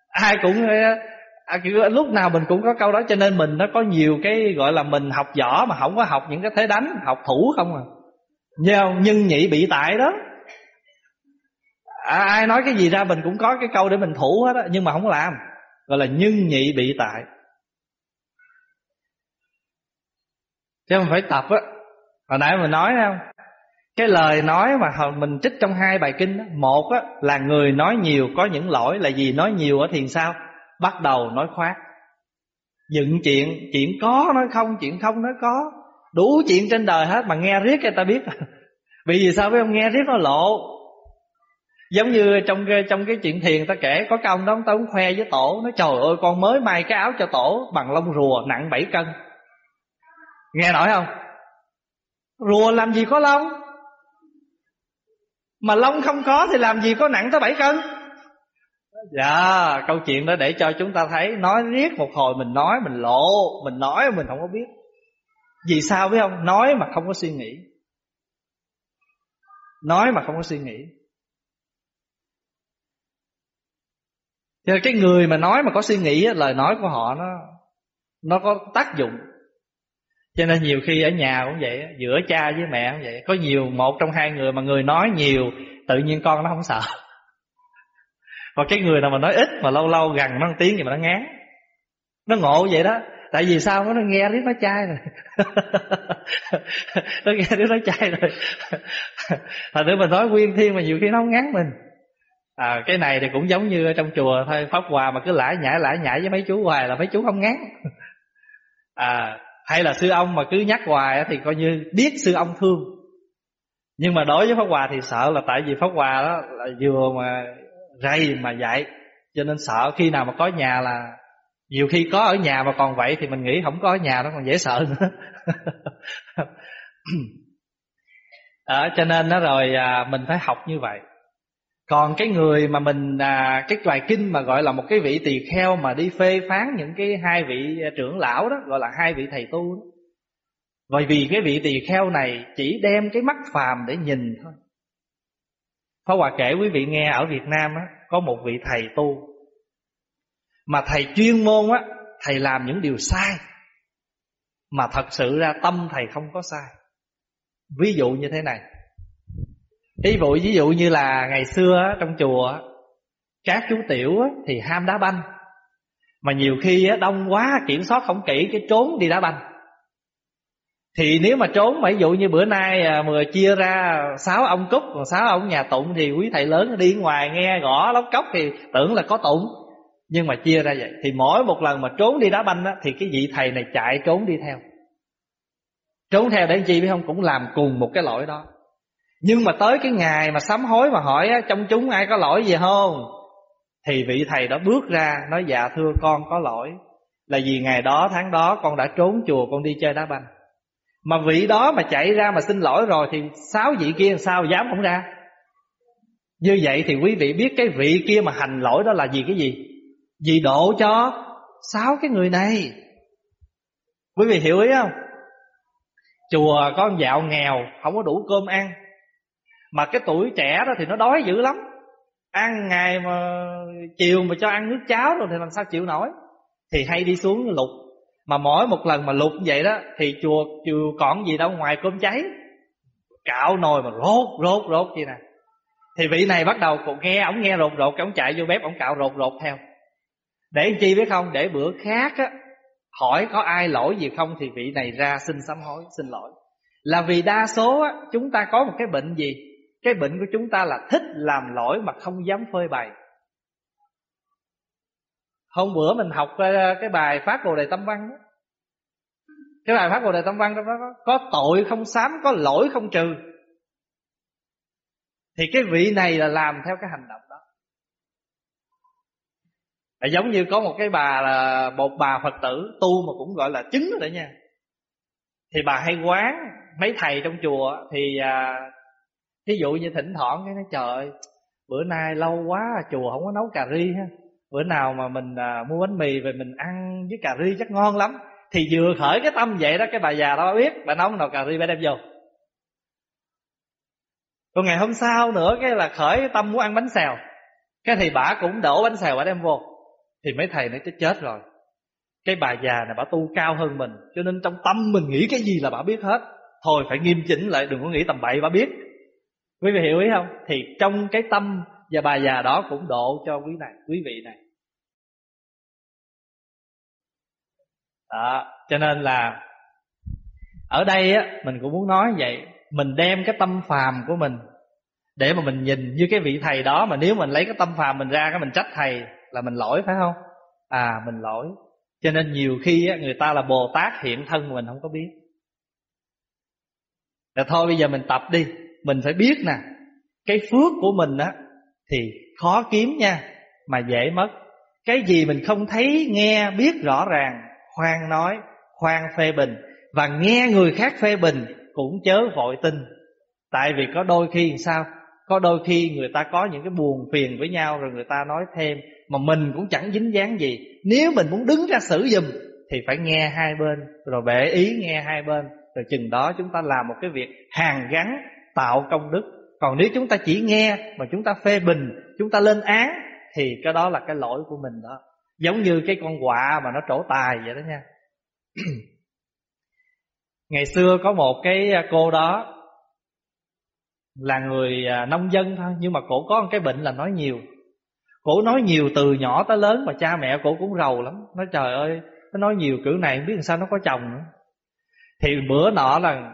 Ai cũng à, lúc nào mình cũng có câu đó cho nên mình nó có nhiều cái gọi là mình học võ mà không có học những cái thế đánh học thủ không à. Nhưng, nhân nhị bị tại đó à, ai nói cái gì ra mình cũng có cái câu để mình thủ hết á nhưng mà không làm. Gọi là nhân nhị bị tại. Chứ không phải tập á. Hồi nãy mình nói không? Cái lời nói mà mình trích trong hai bài kinh đó, một á là người nói nhiều có những lỗi là gì nói nhiều ở thiền sao? Bắt đầu nói khoác. Dựng chuyện chuyện có nói không chuyện không nói có. Đủ chuyện trên đời hết mà nghe riết người ta biết. *laughs* Vì vì sao biết không? Nghe riết nó lộ giống như trong cái trong cái chuyện thiền ta kể, có cái ông đó, ông khoe với tổ, nói, trời ơi, con mới may cái áo cho tổ bằng lông rùa nặng 7 cân. Nghe nổi không? Rùa làm gì có lông? Mà lông không có thì làm gì có nặng tới 7 cân? Dạ câu chuyện đó để cho chúng ta thấy, Nói riết một hồi mình nói, mình lộ, Mình nói mình không có biết. Vì sao biết không? Nói mà không có suy nghĩ. Nói mà không có suy nghĩ. Cho cái người mà nói mà có suy nghĩ Lời nói của họ nó Nó có tác dụng. Cho nên nhiều khi ở nhà cũng vậy Giữa cha với mẹ cũng vậy. Có nhiều một trong hai người mà người nói nhiều, Tự nhiên con nó không sợ. *laughs* Và cái người nào mà nói ít Mà lâu lâu gần nó một tiếng thì mà nó ngán. Nó ngộ vậy đó. Tại vì sao? Nó nghe riết nó chai rồi. *laughs* Nó nghe riết nó chai rồi. *laughs* Thành nữa mình nói nguyên thiên mà nhiều khi nó không ngán mình à, Cái này thì cũng giống như ở trong chùa thôi Pháp Hòa mà cứ lãi nhãi lãi nhãi với mấy chú hoài là mấy chú không ngán. *laughs* À, Hay là sư ông mà cứ nhắc hoài thì coi như biết sư ông thương. Nhưng mà đối với Pháp Hòa thì sợ là tại vì Pháp Hòa đó là vừa mà rầy mà dạy Cho nên sợ khi nào mà có nhà là nhiều khi có ở nhà mà còn vậy thì mình nghĩ không có ở nhà nó còn dễ sợ nữa. *laughs* À, cho nên nó rồi à, mình phải học như vậy còn cái người mà mình à, cái loài kinh mà gọi là một cái vị tỳ kheo mà đi phê phán những cái hai vị trưởng lão đó gọi là hai vị thầy tu đó. Bởi vì cái vị tỳ kheo này chỉ đem cái mắt phàm để nhìn thôi. Pháp Hòa kể quý vị nghe ở Việt Nam á, có một vị thầy tu mà thầy chuyên môn á thầy làm những điều sai mà thật sự ra tâm thầy không có sai ví dụ như thế này ví dụ ví dụ như là ngày xưa trong chùa các chú tiểu thì ham đá banh. Mà nhiều khi đông quá kiểm soát không kỹ cái trốn đi đá banh. Thì nếu mà trốn mà ví dụ như bữa nay à, mười chia ra sáu ông cúc còn sáu ông nhà tụng thì quý thầy lớn đi ngoài nghe gõ lóc cốc thì tưởng là có tụng. Nhưng mà chia ra vậy Thì mỗi một lần mà trốn đi đá banh á, Thì cái vị thầy này chạy trốn đi theo. Trốn theo để chi biết không? Cũng làm cùng một cái lỗi đó. Nhưng mà tới cái ngày mà sám hối mà hỏi á, Trong chúng ai có lỗi gì không? Thì vị thầy đó bước ra Nói dạ thưa con có lỗi. Là vì ngày đó tháng đó con đã trốn chùa Con đi chơi đá banh. Mà vị đó mà chạy ra mà xin lỗi rồi Thì sáu vị kia sao dám không ra? Như vậy thì quý vị biết Cái vị kia mà hành lỗi đó là gì cái gì? Vì độ cho sáu cái người này. Quý vị hiểu ý không? Chùa có con dạo nghèo Không có đủ cơm ăn. Mà cái tuổi trẻ đó thì nó đói dữ lắm. Ăn ngày mà chiều mà cho ăn nước cháo rồi Thì làm sao chịu nổi. Thì hay đi xuống lục. Mà mỗi một lần mà lục vậy đó, thì chùa chùa còn gì đâu, ngoài cơm cháy. Cạo nồi mà rốt rốt rốt vậy nè. Thì vị này bắt đầu còn nghe, ổng nghe rột rột ổng chạy vô bếp, ổng cạo rột rột theo. Để chi biết không? Để bữa khác á, hỏi có ai lỗi gì không thì vị này ra xin sám hối, xin lỗi. Là vì đa số á, chúng ta có một cái bệnh gì? Cái bệnh của chúng ta là thích làm lỗi mà không dám phơi bày. Hôm bữa mình học ờ, cái bài phát bồ đề tâm văn đó. Cái bài phát bồ đề tâm văn đó có tội không sám có lỗi không trừ. Thì cái vị này là làm theo cái hành động đó. Là giống như có một cái bà là một bà phật tử tu mà cũng gọi là chứng rồi đó nha. Thì bà hay quán mấy thầy trong chùa thì à, thí dụ như thỉnh thoảng cái nói trời bữa nay lâu quá à, chùa không có nấu cà ri ha. Bữa nào mà mình à, mua bánh mì về mình ăn với cà ri chắc ngon lắm. Thì vừa khởi cái tâm vậy đó cái bà già đó biết bà nấu nồi cà ri bà đem vô. Còn ngày hôm sau nữa cái là khởi cái tâm muốn ăn bánh xèo. Cái thì bà cũng đổ bánh xèo bà đem vô. Thì mấy thầy nó chết chết rồi. Cái bà già này bà tu cao hơn mình cho nên trong tâm mình nghĩ cái gì là bà biết hết. Thôi phải nghiêm chỉnh lại đừng có nghĩ tầm bậy bà biết quý vị hiểu ý không? Thì trong cái tâm và bà già đó cũng độ cho quý này quý vị này. Đó cho nên là ở đây á mình cũng muốn nói vậy mình đem cái tâm phàm của mình để mà mình nhìn như cái vị thầy đó mà nếu mình lấy cái tâm phàm mình ra cái mình trách thầy là mình lỗi phải không? À mình lỗi. Cho nên nhiều khi á, người ta là bồ tát hiện thân mà mình không có biết. Là thôi bây giờ mình tập đi mình phải biết nè, cái phước của mình á, thì khó kiếm nha, mà dễ mất. Cái gì mình không thấy, nghe, biết rõ ràng, khoan nói, khoan phê bình, và nghe người khác phê bình cũng chớ vội tin. Tại vì có đôi khi sao? Có đôi khi người ta có những cái buồn phiền với nhau, rồi người ta nói thêm, mà mình cũng chẳng dính dáng gì. Nếu mình muốn đứng ra xử giùm thì phải nghe hai bên, rồi bể ý nghe hai bên, rồi chừng đó chúng ta làm một cái việc hàng gắn tạo công đức. Còn nếu chúng ta chỉ nghe mà chúng ta phê bình, chúng ta lên án, thì cái đó là cái lỗi của mình đó. Giống như cái con quạ mà nó trổ tài vậy đó nha. *clears throat* Ngày xưa có một cái cô đó, là người à, nông dân thôi, nhưng mà cổ có một cái bệnh là nói nhiều. Cổ nói nhiều từ nhỏ tới lớn mà cha mẹ cổ cũng rầu lắm. Nói, trời ơi, nó nói nhiều kiểu này, không biết làm sao nó có chồng nữa. Thì bữa nọ là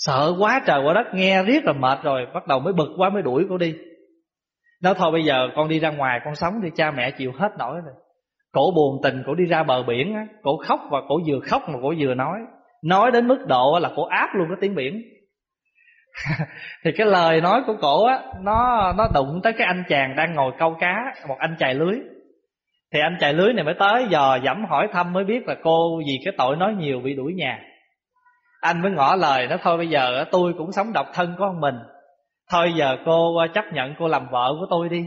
sợ quá trời quá đất, nghe riết là mệt rồi, bắt đầu mới bực quá mới đuổi cô đi. Nói thôi bây giờ con đi ra ngoài, con sống đi, cha mẹ chịu hết nổi rồi. Cổ buồn tình, cổ đi ra bờ biển á, cổ khóc và cổ vừa khóc mà cổ vừa nói. Nói đến mức độ là cổ áp luôn cái tiếng biển. *laughs* Thì cái lời nói của cổ á, nó nó đụng tới cái anh chàng đang ngồi câu cá, một anh chài lưới. Thì anh chài lưới này mới tới giờ dẫm hỏi thăm mới biết là cô vì cái tội nói nhiều bị đuổi nhà anh mới ngỏ lời nó thôi bây giờ tôi cũng sống độc thân của mình. Thôi giờ cô ờ, chấp nhận cô làm vợ của tôi đi.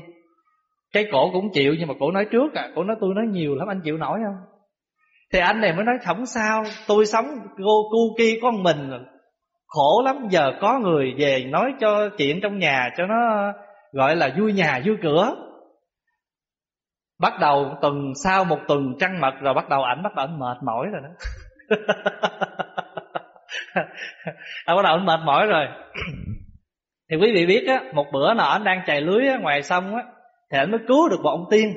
Cái cổ cũng chịu, nhưng mà cổ nói trước à cổ nói, tôi nói nhiều lắm, anh chịu nổi không? Thì anh này mới nói, không sao, tôi sống cô, cu ki con mình khổ lắm, giờ có người về nói cho chuyện trong nhà cho nó ờ, gọi là vui nhà vui cửa. Bắt đầu tuần sau, một tuần trăng mật rồi bắt đầu ảnh bắt đầu ảnh mệt mỏi rồi đó. *laughs* à, bắt đầu anh mệt mỏi rồi. Thì quý vị biết á một bữa nọ anh đang chài lưới á, ngoài sông á thì anh mới cứu được một ông tiên.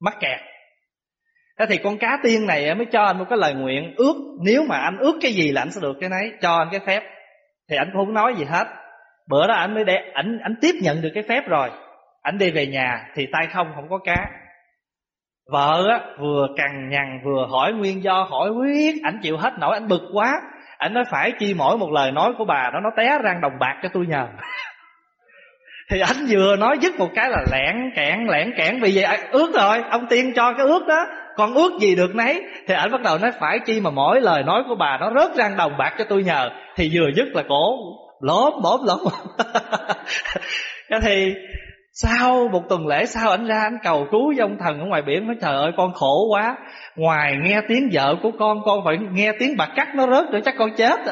Mắc kẹt. Thế thì con cá tiên này mới cho anh một cái lời nguyện ước nếu mà anh ước cái gì là anh sẽ được cái nấy cho anh cái phép. Thì anh cũng không nói gì hết. Bữa đó anh mới để ảnh ảnh tiếp nhận được cái phép rồi. Ảnh đi về nhà thì tay không không có cá. Vợ á vừa cằn nhằn vừa hỏi nguyên do hỏi quyết ảnh chịu hết nổi ảnh bực quá ảnh nói phải chi mỗi một lời nói của bà đó, nó té răng đồng bạc cho tôi nhờ. *laughs* Thì anh vừa nói dứt một cái là lẻn kẹn lẻn kẹn vì vậy ước rồi, ông tiên cho cái ước đó. Còn ước gì được nấy. Thì anh bắt đầu nói phải chi mà mỗi lời nói của bà nó rớt răng đồng bạc cho tôi nhờ. Thì vừa dứt là cổ lốp bóp lốp. *laughs* Thì sau một tuần lễ sau anh ra anh cầu cứu với ông thần ở ngoài biển? Nói, trời ơi, con khổ quá. Ngoài nghe tiếng vợ của con con phải nghe tiếng bạc cắt nó rớt nữa chắc con chết. *laughs*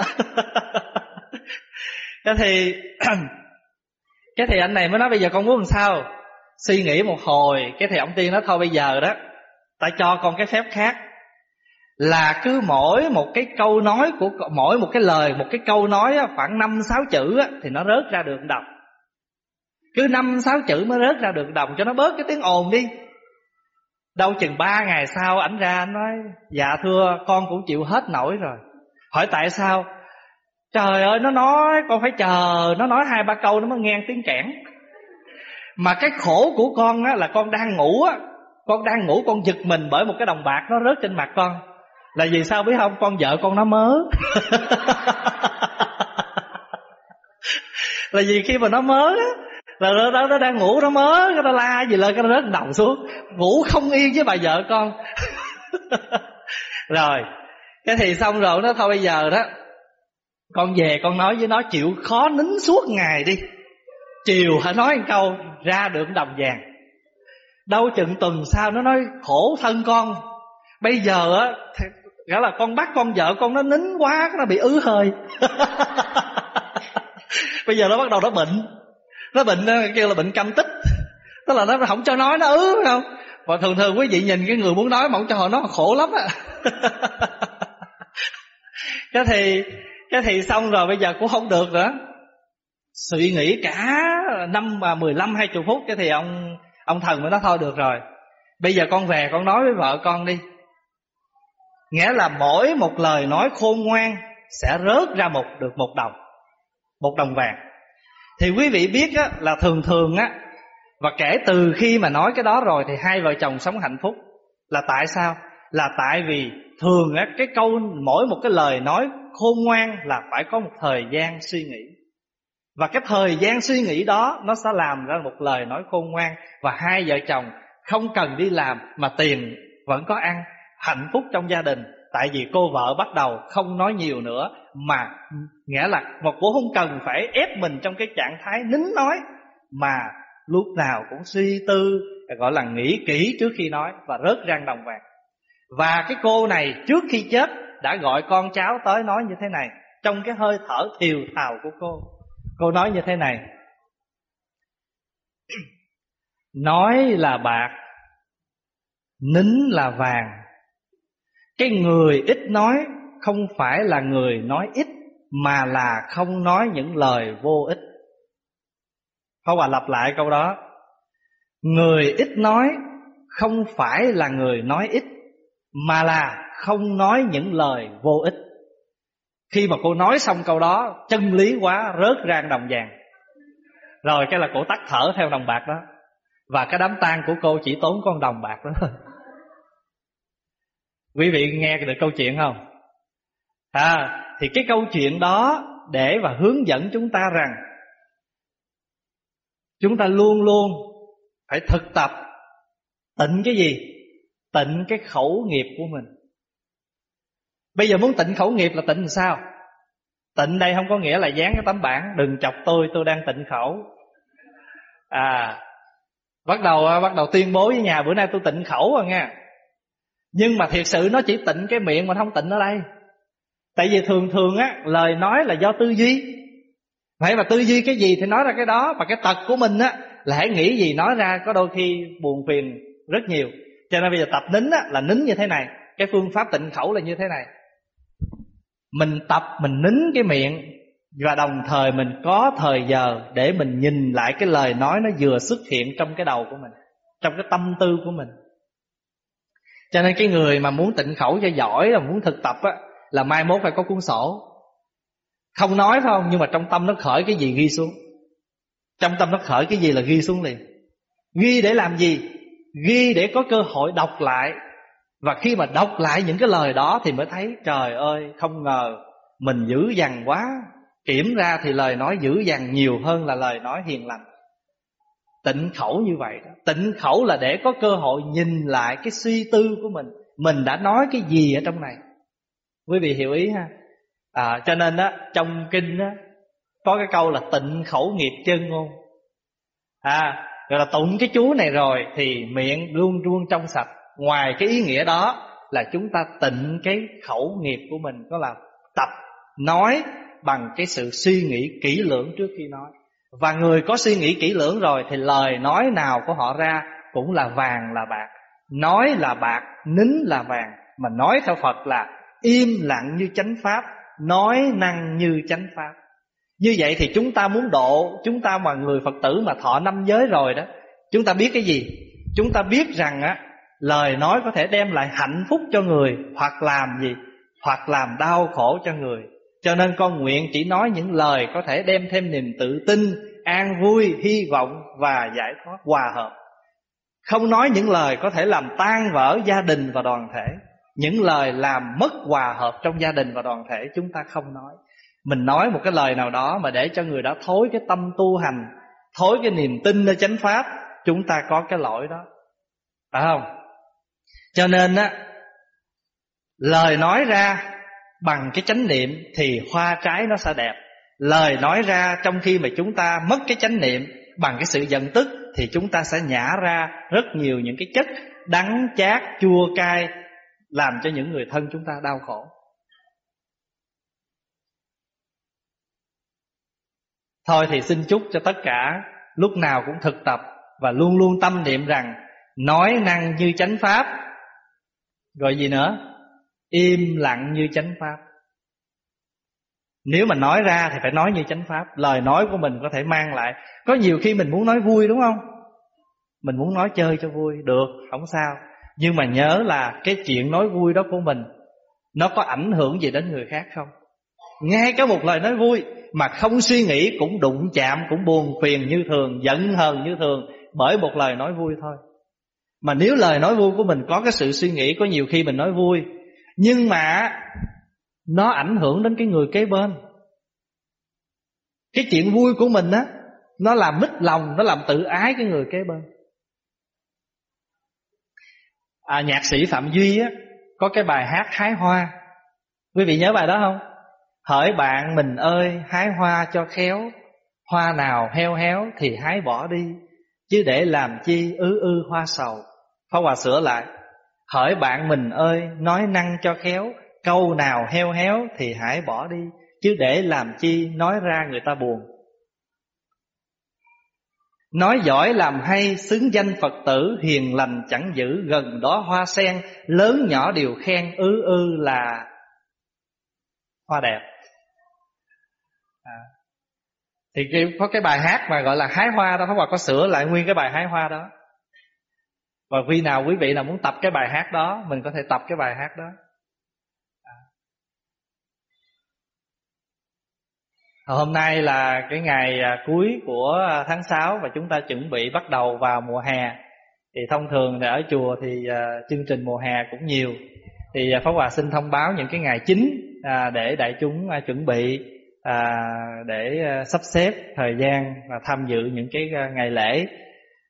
Cái thì *clears throat* cái thì anh này mới nói, bây giờ con muốn làm sao? Suy nghĩ một hồi, cái thì ông tiên nói, thôi bây giờ đó, ta cho con cái phép khác. Là cứ mỗi một cái câu nói của, mỗi một cái lời, một cái câu nói khoảng năm, sáu chữ thì nó rớt ra được đọc cứ năm, sáu chữ mới rớt ra được đồng cho nó bớt cái tiếng ồn đi. Đâu chừng ba ngày sau, ảnh ra anh nói dạ thưa, con cũng chịu hết nổi rồi. Hỏi tại sao? Trời ơi, nó nói, con phải chờ, nó nói hai ba câu nó mới nghe tiếng kẽn. Mà cái khổ của con á, là con đang ngủ á, con đang ngủ, con giật mình bởi một cái đồng bạc nó rớt trên mặt con. Là vì sao biết không? Con vợ con nó mớ. *laughs* Là vì khi mà nó mớ đó là nó, nó, nó đang ngủ nó mớ nó la gì lên cái nó rớt đầu xuống. Ngủ không yên với bà vợ con. *laughs* Rồi cái thì xong rồi nó thôi bây giờ đó con về con nói với nó chịu khó nín suốt ngày đi. Chiều hả nói một câu ra được đồng vàng. Đâu chừng tuần sau nó nói khổ thân con. Bây giờ á nghĩa là con bắt con vợ con nó nín quá nó bị ứ hơi. *laughs* Bây giờ nó bắt đầu nó bệnh nó bệnh kêu là bệnh căm tích. Tức là nó không cho nói, nó ứ không? Và thường thường quý vị nhìn cái người muốn nói mà không cho họ nói khổ lắm á. *laughs* Cái thì cái thì xong rồi, bây giờ cũng không được nữa. Suy nghĩ cả năm mà mười lăm, hai chục phút, cái thì ông ông thần mới nói thôi được rồi. Bây giờ con về, con nói với vợ con đi. Nghĩa là mỗi một lời nói khôn ngoan sẽ rớt ra một, được một đồng một đồng vàng thì quý vị biết á, là thường thường á và kể từ khi mà nói cái đó rồi thì hai vợ chồng sống hạnh phúc. Là tại sao? Là tại vì thường á cái câu mỗi một cái lời nói khôn ngoan là phải có một thời gian suy nghĩ. Và cái thời gian suy nghĩ đó nó sẽ làm ra một lời nói khôn ngoan và hai vợ chồng không cần đi làm mà tiền vẫn có ăn hạnh phúc trong gia đình tại vì cô vợ bắt đầu không nói nhiều nữa, mà nghĩa là một cô không cần phải ép mình trong cái trạng thái nín nói, mà lúc nào cũng suy tư, gọi là nghĩ kỹ trước khi nói và rớt răng đồng vàng. Và cái cô này trước khi chết đã gọi con cháu tới nói như thế này, trong cái hơi thở thiều thào của cô. Cô nói như thế này, *clears throat* nói là bạc, nín là vàng cái người ít nói không phải là người nói ít, mà là không nói những lời vô ích. Không Hòa lặp lại câu đó. Người ít nói không phải là người nói ít, Mà là không nói những lời vô ích. Khi mà cô nói xong câu đó, Chân lý quá, rớt rang đồng vàng. Rồi cái là cô tắt thở theo đồng bạc đó. Và cái đám tang của cô chỉ tốn con đồng bạc đó thôi. Quý vị nghe được câu chuyện không? À, thì cái câu chuyện đó để và hướng dẫn chúng ta rằng chúng ta luôn luôn phải thực tập tịnh cái gì? Tịnh cái khẩu nghiệp của mình. Bây giờ muốn tịnh khẩu nghiệp là tịnh làm sao? Tịnh đây không có nghĩa là dán cái tấm bảng đừng chọc tôi, tôi đang tịnh khẩu. À, bắt đầu à, bắt đầu tuyên bố với nhà bữa nay tôi tịnh khẩu rồi nha. Nhưng mà thiệt sự nó chỉ tịnh cái miệng mà không tịnh ở đây. Tại vì thường thường á, Lời nói là do tư duy. Phải mà tư duy cái gì thì nói ra cái đó Và cái tật của mình á, Là hãy nghĩ gì nói ra, có đôi khi buồn phiền rất nhiều. Cho nên bây giờ tập nín á, là nín như thế này. Cái phương pháp tịnh khẩu là như thế này. Mình tập, mình nín cái miệng, Và đồng thời mình có thời giờ Để mình nhìn lại cái lời nói Nó vừa xuất hiện trong cái đầu của mình, Trong cái tâm tư của mình cho nên cái người mà muốn tịnh khẩu cho giỏi là muốn thực tập á, là mai mốt phải có cuốn sổ. Không nói phải không? Nhưng mà trong tâm nó khởi cái gì ghi xuống? Trong tâm nó khởi cái gì là ghi xuống liền? Ghi để làm gì? Ghi để có cơ hội đọc lại. Và khi mà đọc lại những cái lời đó thì mới thấy, trời ơi, không ngờ mình dữ dằn quá. Kiểm ra thì lời nói dữ dằn nhiều hơn là lời nói hiền lành. Tịnh khẩu như vậy đó. Tịnh khẩu là để có cơ hội nhìn lại cái suy tư của mình. Mình đã nói cái gì ở trong này? Quý vị hiểu ý ha? À, Cho nên đó trong kinh đó Có cái câu là tịnh khẩu nghiệp chân ngôn. À Rồi là tụng cái chú này rồi Thì miệng luôn luôn trong sạch. Ngoài cái ý nghĩa đó Là chúng ta tịnh cái khẩu nghiệp của mình. Có là tập nói Bằng cái sự suy nghĩ kỹ lưỡng trước khi nói và người có suy nghĩ kỹ lưỡng rồi Thì lời nói nào của họ ra Cũng là vàng là bạc Nói là bạc, nín là vàng Mà nói theo Phật là im lặng như chánh pháp Nói năng như chánh pháp Như vậy thì chúng ta muốn độ Chúng ta mà người Phật tử mà thọ năm giới rồi đó Chúng ta biết cái gì? Chúng ta biết rằng á lời nói có thể đem lại hạnh phúc cho người hoặc làm gì? Hoặc làm đau khổ cho người. Cho nên con nguyện chỉ nói những lời có thể đem thêm niềm tự tin, an vui, hy vọng và giải thoát hòa hợp. Không nói những lời có thể làm tan vỡ gia đình và đoàn thể. Những lời làm mất hòa hợp trong gia đình và đoàn thể chúng ta không nói. Mình nói một cái lời nào đó mà để cho người đó thối cái tâm tu hành, thối cái niềm tin nơi chánh pháp chúng ta có cái lỗi đó phải không cho nên á lời nói ra bằng cái chánh niệm thì hoa trái nó sẽ đẹp. Lời nói ra trong khi mà chúng ta mất cái chánh niệm, bằng cái sự giận tức thì chúng ta sẽ nhả ra rất nhiều những cái chất đắng chát, chua cay, làm cho những người thân chúng ta đau khổ. Thôi thì xin chúc cho tất cả lúc nào cũng thực tập và luôn luôn tâm niệm rằng, nói năng như chánh pháp. Rồi gì nữa? Im lặng như chánh pháp. Nếu mà nói ra thì phải nói như chánh pháp. Lời nói của mình có thể mang lại. Có nhiều khi mình muốn nói vui đúng không? Mình muốn nói chơi cho vui. Được, không sao. Nhưng mà nhớ là cái chuyện nói vui đó của mình, nó có ảnh hưởng gì đến người khác không? Ngay cả một lời nói vui mà không suy nghĩ cũng đụng chạm, cũng buồn phiền như thường, giận hờn như thường bởi một lời nói vui thôi. Mà nếu lời nói vui của mình có cái sự suy nghĩ, Có nhiều khi mình nói vui nhưng mà Nó ảnh hưởng đến cái người kế bên. Cái chuyện vui của mình á Nó làm mít lòng Nó làm tự ái cái người kế bên. À, Nhạc sĩ Phạm Duy á Có cái bài hát hái hoa. Quý vị nhớ bài đó không? Hỡi bạn mình ơi hái hoa cho khéo. Hoa nào heo héo thì hái bỏ đi. Chứ để làm chi ư ư hoa sầu. Phá Hòa sửa lại. Hỡi bạn mình ơi nói năng cho khéo Câu nào heo héo thì hãy bỏ đi Chứ để làm chi nói ra người ta buồn. Nói giỏi làm hay xứng danh Phật tử Hiền lành chẳng giữ gần đó hoa sen Lớn nhỏ đều khen ư ư là Hoa đẹp. À, thì có cái bài hát mà gọi là hái hoa đó Pháp Hòa có sửa lại nguyên cái bài hái hoa đó. Và khi nào quý vị nào muốn tập cái bài hát đó, Mình có thể tập cái bài hát đó. À. Hôm nay là cái ngày à, cuối của à, tháng 6 Và chúng ta chuẩn bị bắt đầu vào mùa hè Thì thông thường thì ở chùa thì chương trình mùa hè cũng nhiều Thì Pháp Hòa xin thông báo những cái ngày chính Để đại chúng chuẩn bị để sắp xếp thời gian và tham dự những cái ngày lễ.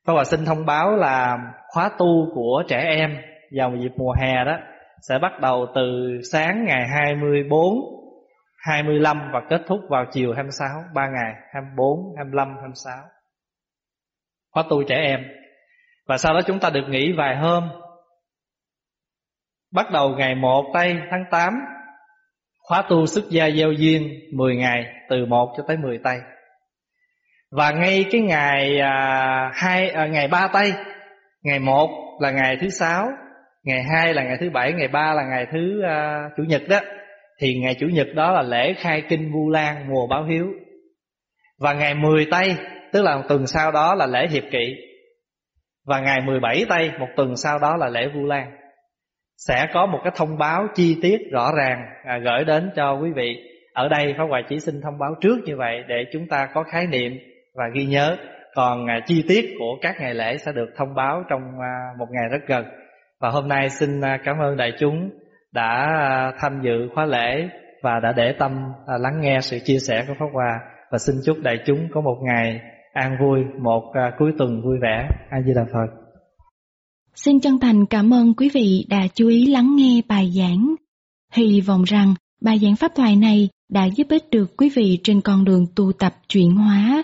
Pháp Hòa xin thông báo là khóa tu của trẻ em vào dịp mùa hè đó sẽ bắt đầu từ sáng ngày 24, 25 và kết thúc vào chiều 26, 3 ngày 24, 25, 26. Khóa tu trẻ em. Và sau đó chúng ta được nghỉ vài hôm. Bắt đầu ngày 1 tây tháng 8 Khóa tu xuất gia gieo duyên 10 ngày từ 1 cho tới 10 tây. Và ngay cái ngày à, hai à, ngày ba tây, ngày một là ngày thứ sáu, ngày hai là ngày thứ bảy, ngày ba là ngày thứ à, chủ nhật đó. Thì ngày chủ nhật đó là lễ khai kinh Vu Lan mùa báo hiếu. Và ngày 10 tây, tức là một tuần sau đó là lễ hiệp kỵ. Và ngày 17 tây, một tuần sau đó là lễ Vu Lan sẽ có một cái thông báo chi tiết rõ ràng à, gửi đến cho quý vị. Ở đây Pháp Hòa chỉ xin thông báo trước như vậy để chúng ta có khái niệm và ghi nhớ. Còn à, chi tiết của các ngày lễ sẽ được thông báo trong à, một ngày rất gần. Và hôm nay xin à, cảm ơn đại chúng đã à, tham dự khóa lễ và đã để tâm à, lắng nghe sự chia sẻ của Pháp Hòa và xin chúc đại chúng có một ngày an vui, một à, cuối tuần vui vẻ. A Di Đà Phật. Xin chân thành cảm ơn quý vị đã chú ý lắng nghe bài giảng. Hy vọng rằng bài giảng pháp thoại này đã giúp ích được quý vị trên con đường tu tập chuyển hóa.